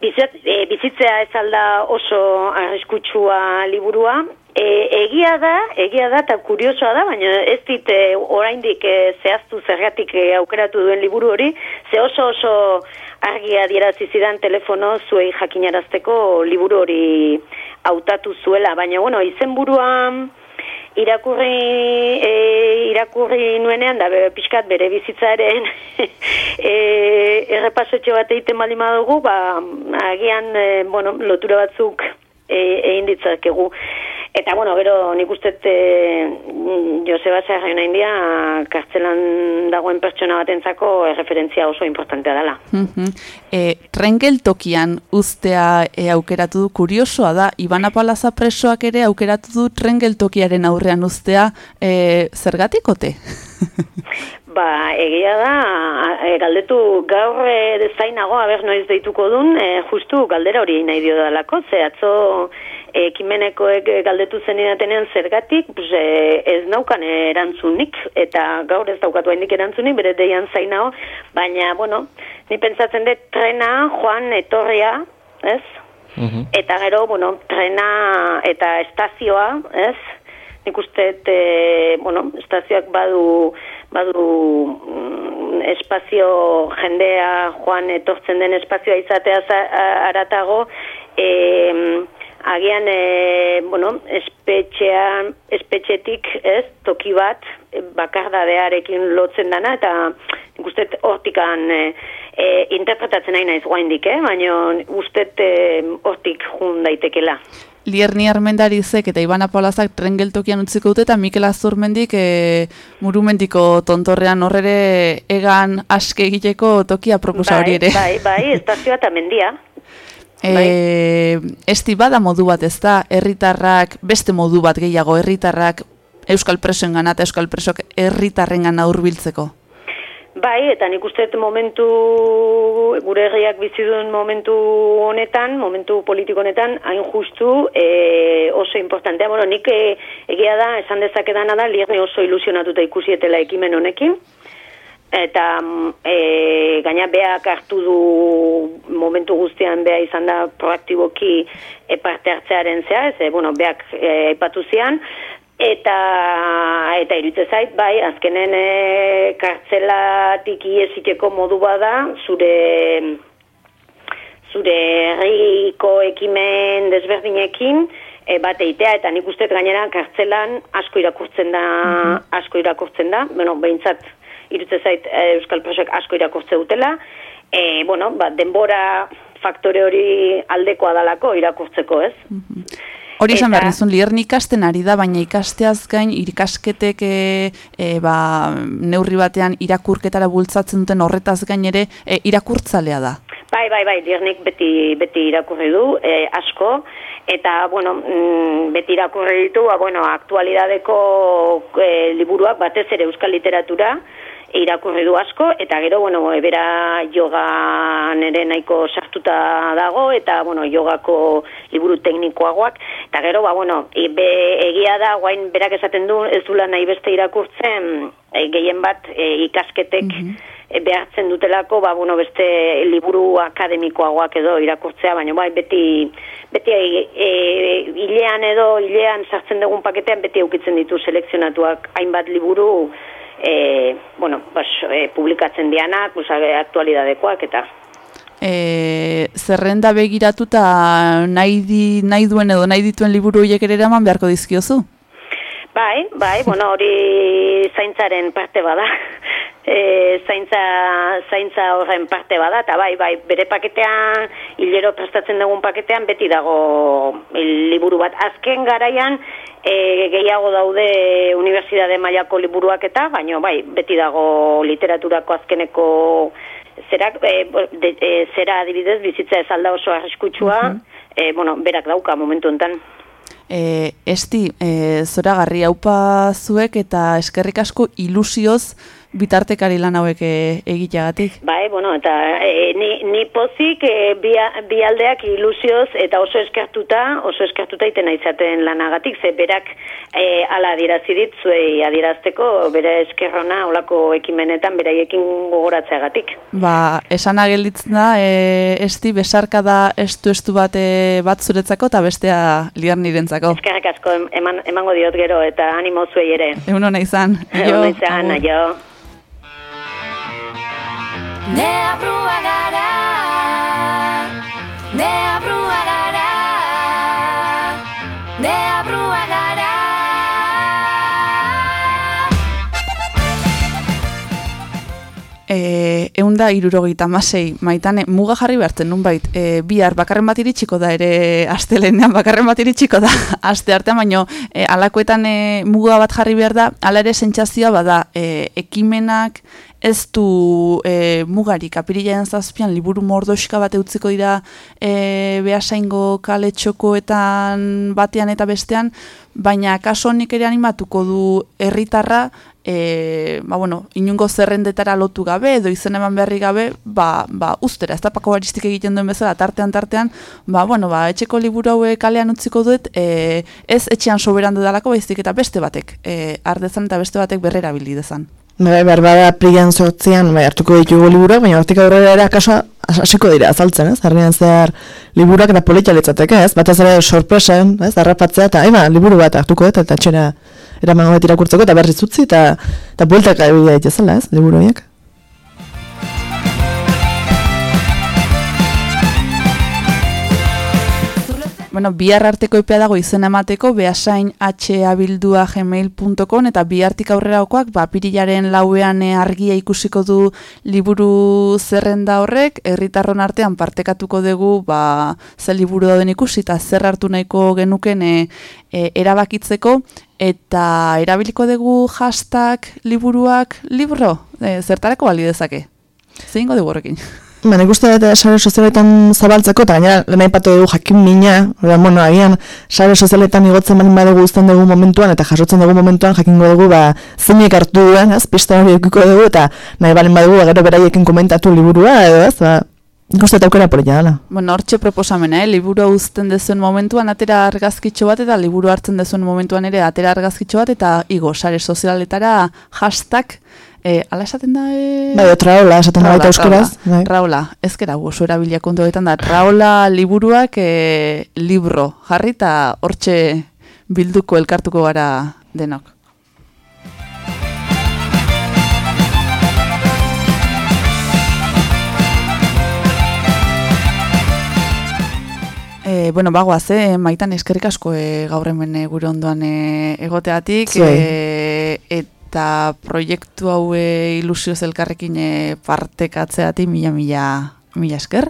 bizit, e, bizitzea ez alda oso arriskutsua liburua, E, egia da, egia da, eta kuriosoa da, baina ez dit e, oraindik e, zehaztu zergatik e, aukeratu duen liburu hori, ze oso oso argi adierazi zidan telefono zuei jakinarazteko liburu hori hautatu zuela, baina bueno, izenburuan irakurri e, irakurri nuenean da be, pixkat bere bizitzaren <laughs> e, errepasetxo bat egiten baldin badugu, ba, agian e, bueno, lotura batzuk e, egin ditzakegu. Eta, bueno, gero nik uste e, Joseba Zerraina India kartzelan dagoen pertsona batentzako referentzia oso importantea dela. Mhm. E, Rengel tokian ustea e, aukeratu du kuriosoa da, Ibana Palaza presoak ere aukeratu du Rengel tokiaren aurrean ustea e, zergatikote? <laughs> Ba, egia da, e, galdetu gaur e, zainago, aber noiz deituko dun, e, justu galdera hori nahi dio dalako, ze atzo ekimenekoek galdetu zenidatenean zergatik, pues, e, ez naukan erantzunik, eta gaur ez daukatu haindik erantzunik, bere deian zainao, baina, bueno, ni pentsatzen dut trena, joan, etorria, ez? Eta gero, bueno, trena eta estazioa, ez? Nik uste, e, bueno, estazioak badu, badu mm, espazio jendea joan etortzen den espazioa izatea aratago, e, agian e, bueno, espetxean, espetxetik, ez, toki bat e, bakardadearekin lotzen dana eta gustet hortikan e, e, interpretatzen nahi naiz guaindik, eh? baina gustet e, hortik jun daitekela. Lierni Armendarizek eta Ibana Paulazak tren geltokian utziko dute eta Mikel Azurmendik e, murumendiko tontorrean horrere egan aske egiteko tokia proposa hori ere. Bai, bai, estazioa eta mendia. <laughs> E, esti bada modu bat ez da, herritarrak beste modu bat gehiago, herritarrak Euskal Presoen gana eta Euskal Presok herritarren gana urbiltzeko. Bai, eta nik uste momentu, gure herriak bizi duen momentu honetan, momentu politiko honetan, hain justu e, oso importantea. Bueno, nik e, egia da, esan dezakedana da, lierne oso ilusionatuta ikusietela ekimen honekin, eta e, gaina beak hartu du momentu guztian bea izan da proaktiboki e, parte hartzearen zea, ez, bueno, beak e, epatu zian, eta eta iritze zait bai azkenen e, kartzelatik iesiteko modu bada zure zure herriko ekimen desberdinekin e, bat eitea eta nik uste gainera kartzelan asko irakurtzen da asko irakurtzen da. Bueno beintzat iritze zait e, euskal prosek asko irakurtze dutela. E, bueno ba, denbora faktore hori aldekoa dalako irakurtzeko ez? Hori esan behar nizun, lierni ikasten ari da, baina ikasteaz gain ikasketek e, e, ba, neurri batean irakurketara bultzatzen duten horretaz gain ere e, irakurtzalea da. Bai, bai, bai, liernik beti, beti irakurri du, e, asko, eta, bueno, mm, beti irakurri ditu, ba, bueno, aktualidadeko e, liburuak batez ere euskal literatura, irakurri du asko, eta gero, bueno, bera yoga nere nahiko sartuta dago, eta, bueno, yogako liburu teknikoagoak, eta gero, ba, bueno, e, be, egia da, guain berak esaten du, ez dula nahi beste irakurtzen, e, gehien bat e, ikasketek e, behartzen dutelako, ba, bueno, beste liburu akademikoagoak edo irakurtzea, baina bai, beti, beti e, e, hilean edo, hilean sartzen dugun paketean, beti eukitzen ditu selekzionatuak hainbat liburu, e, bueno, bas, e, publikatzen dianak, pues, aktualidadekoak eta E, zerrenda begiratuta nahi, di, nahi duen edo nahi dituen liburu horiek ere eraman beharko dizkiozu? Bai, bai, bueno, hori zaintzaren parte bada. E, zaintza, zaintza horren parte bada, eta bai, bai, bere paketean, hilero prestatzen dugun paketean, beti dago liburu bat. Azken garaian, e, gehiago daude Unibertsitate mailako liburuak eta, baina bai, beti dago literaturako azkeneko zera, e, de, e, zera adibidez, bizitza ez alda oso arriskutsua, e, bueno, berak dauka momentu enten. E, esti, e, zoragarri haupa zuek eta eskerrik asko ilusioz bitartekari lan hauek e, egiteagatik. Bai, bueno, eta e, ni, ni pozik e, bi, bi aldeak ilusioz eta oso eskertuta, oso eskertuta iten izaten lanagatik, ze berak e, ala adierazi dit zuei adierazteko bere eskerrona olako ekimenetan beraiekin gogoratzeagatik. Ba, esan agelitzen da, e, esti besarka da estu estu bat, bat zuretzako eta bestea liar nirentzako. Eskerrak asko em- eman, emango diot gero eta animo zuei ere. Egun hona izan. Egun izan, aio. Ne abro ne gará, ne abro. E, egun da irurogeita masei, maitane, muga jarri behartzen nunbait, e, bihar bakarren bat iritsiko da ere <laughs> astelenean bakarren bat iritsiko da <laughs> aste artean, baino e, alakoetan e, muga bat jarri behar da, ala ere sentsazioa bada, e, ekimenak ez du e, mugarik, apirilean zazpian liburu mordoxka bat utziko dira e, behasaingo kale txokoetan batean eta bestean, baina kaso honik ere animatuko du herritarra e, ba, bueno, inungo zerrendetara lotu gabe edo izen eman beharri gabe, ba, ba, ustera, ez da pako baristik egiten duen bezala, tartean, tartean, ba, bueno, ba, etxeko liburu haue kalean utziko dut, e, ez etxean soberan dudalako baizik eta beste batek, e, ardezan eta beste batek berrera dezan. Bai, behar bada prian sortzean, bai, hartuko ditugu liburuak, baina hortik aurrera ere akaso hasiko dira azaltzen, ez? Harrian zehar liburuak eta politia litzateke, ez? Batez ere sorpresen, ez? Arrapatzea eta, aiba, liburu bat hartuko dut, eta txera eramango bat irakurtzeko, eta berriz utzi, eta, eta bueltak ebidea dituzela, ez? Liburu horiek. Bueno, bihar arteko epea dago izen emateko, behasain habildua gmail.com eta bihartik aurrera okoak, ba, pirilaren lauean argia ikusiko du liburu zerrenda horrek, herritarron artean partekatuko dugu, ba, ze liburu dauden ikusi, eta zer hartu nahiko genuken e, e, erabakitzeko, eta erabiliko dugu hashtag liburuak libro, e, zertarako bali dezake. Zein dugu horrekin? Ba, nik uste dut sare sozialetan zabaltzeko, eta gainera, lehen aipatu dugu jakin mina, ora, bueno, agian, sare sozialetan igotzen bali badugu uzten dugu momentuan, eta jasotzen dugu momentuan jakingo dugu, ba, zeinek hartu duen, ez, pista hori ekiko dugu, eta nahi balin badugu, ba, gero beraiekin komentatu liburua, edo ez, ba, dut aukera polita dela. Bueno, hortxe proposamena, eh? liburu uzten dezuen momentuan atera argazkitxo bat, eta liburu hartzen dezuen momentuan ere atera argazkitxo bat, eta igo, sare sozialetara hashtag, eh, ala esaten da... Eh? Bai, traola, esaten da baita euskaraz. Traola, traola. ezkera oso erabilia kontu hauetan da, traola liburuak eh, libro jarri, eta hortxe bilduko elkartuko gara denok. E, bueno, bagoaz, eh, maitan eskerrik asko e, gaur hemen e, gure ondoan e, egoteatik, Zuei. e, eta proiektu hau ilusioz elkarrekin e, partekatzeatik mila mila mila esker.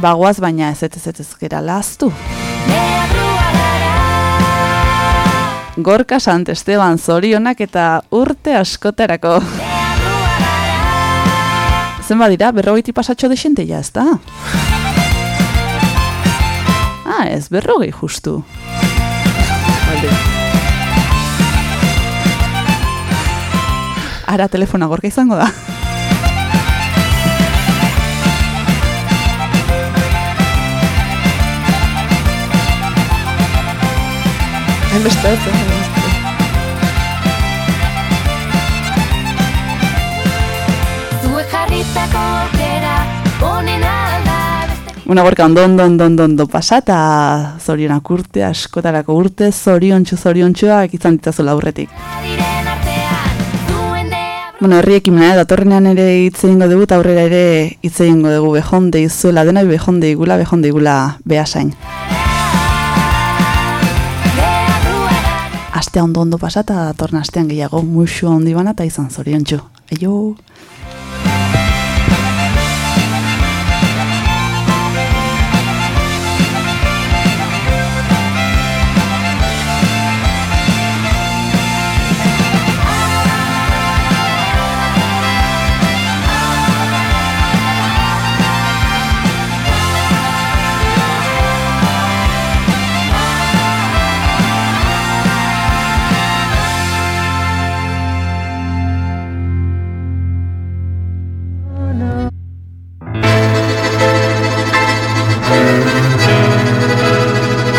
Bagoaz, baina ez ez ez ez gera laztu. Gorka Sant Esteban zorionak eta urte askotarako. Zenba dira, berrogeiti pasatxo desente ja, ez da? Ah, ez, berrogei justu. Ara telefona gorka izango da. Hainbeste, ez, hainbeste. Zuek jarritako aukera Honen alda Una gorka ondo, ondo, ondo, ondo, ondo pasata, zorionak urte, askotarako urte, zoriontxu, zoriontxuak izan ditazula aurretik. Bueno, herri ekimena, eh, datorrenean ere hitz egingo dugu, eta aurrera ere hitz egingo dugu, behonde izuela, dena behonde igula, behonde igula behasain. Astea ondo ondo pasata, datorren astean gehiago musu bana eta izan zoriontxu. Aio!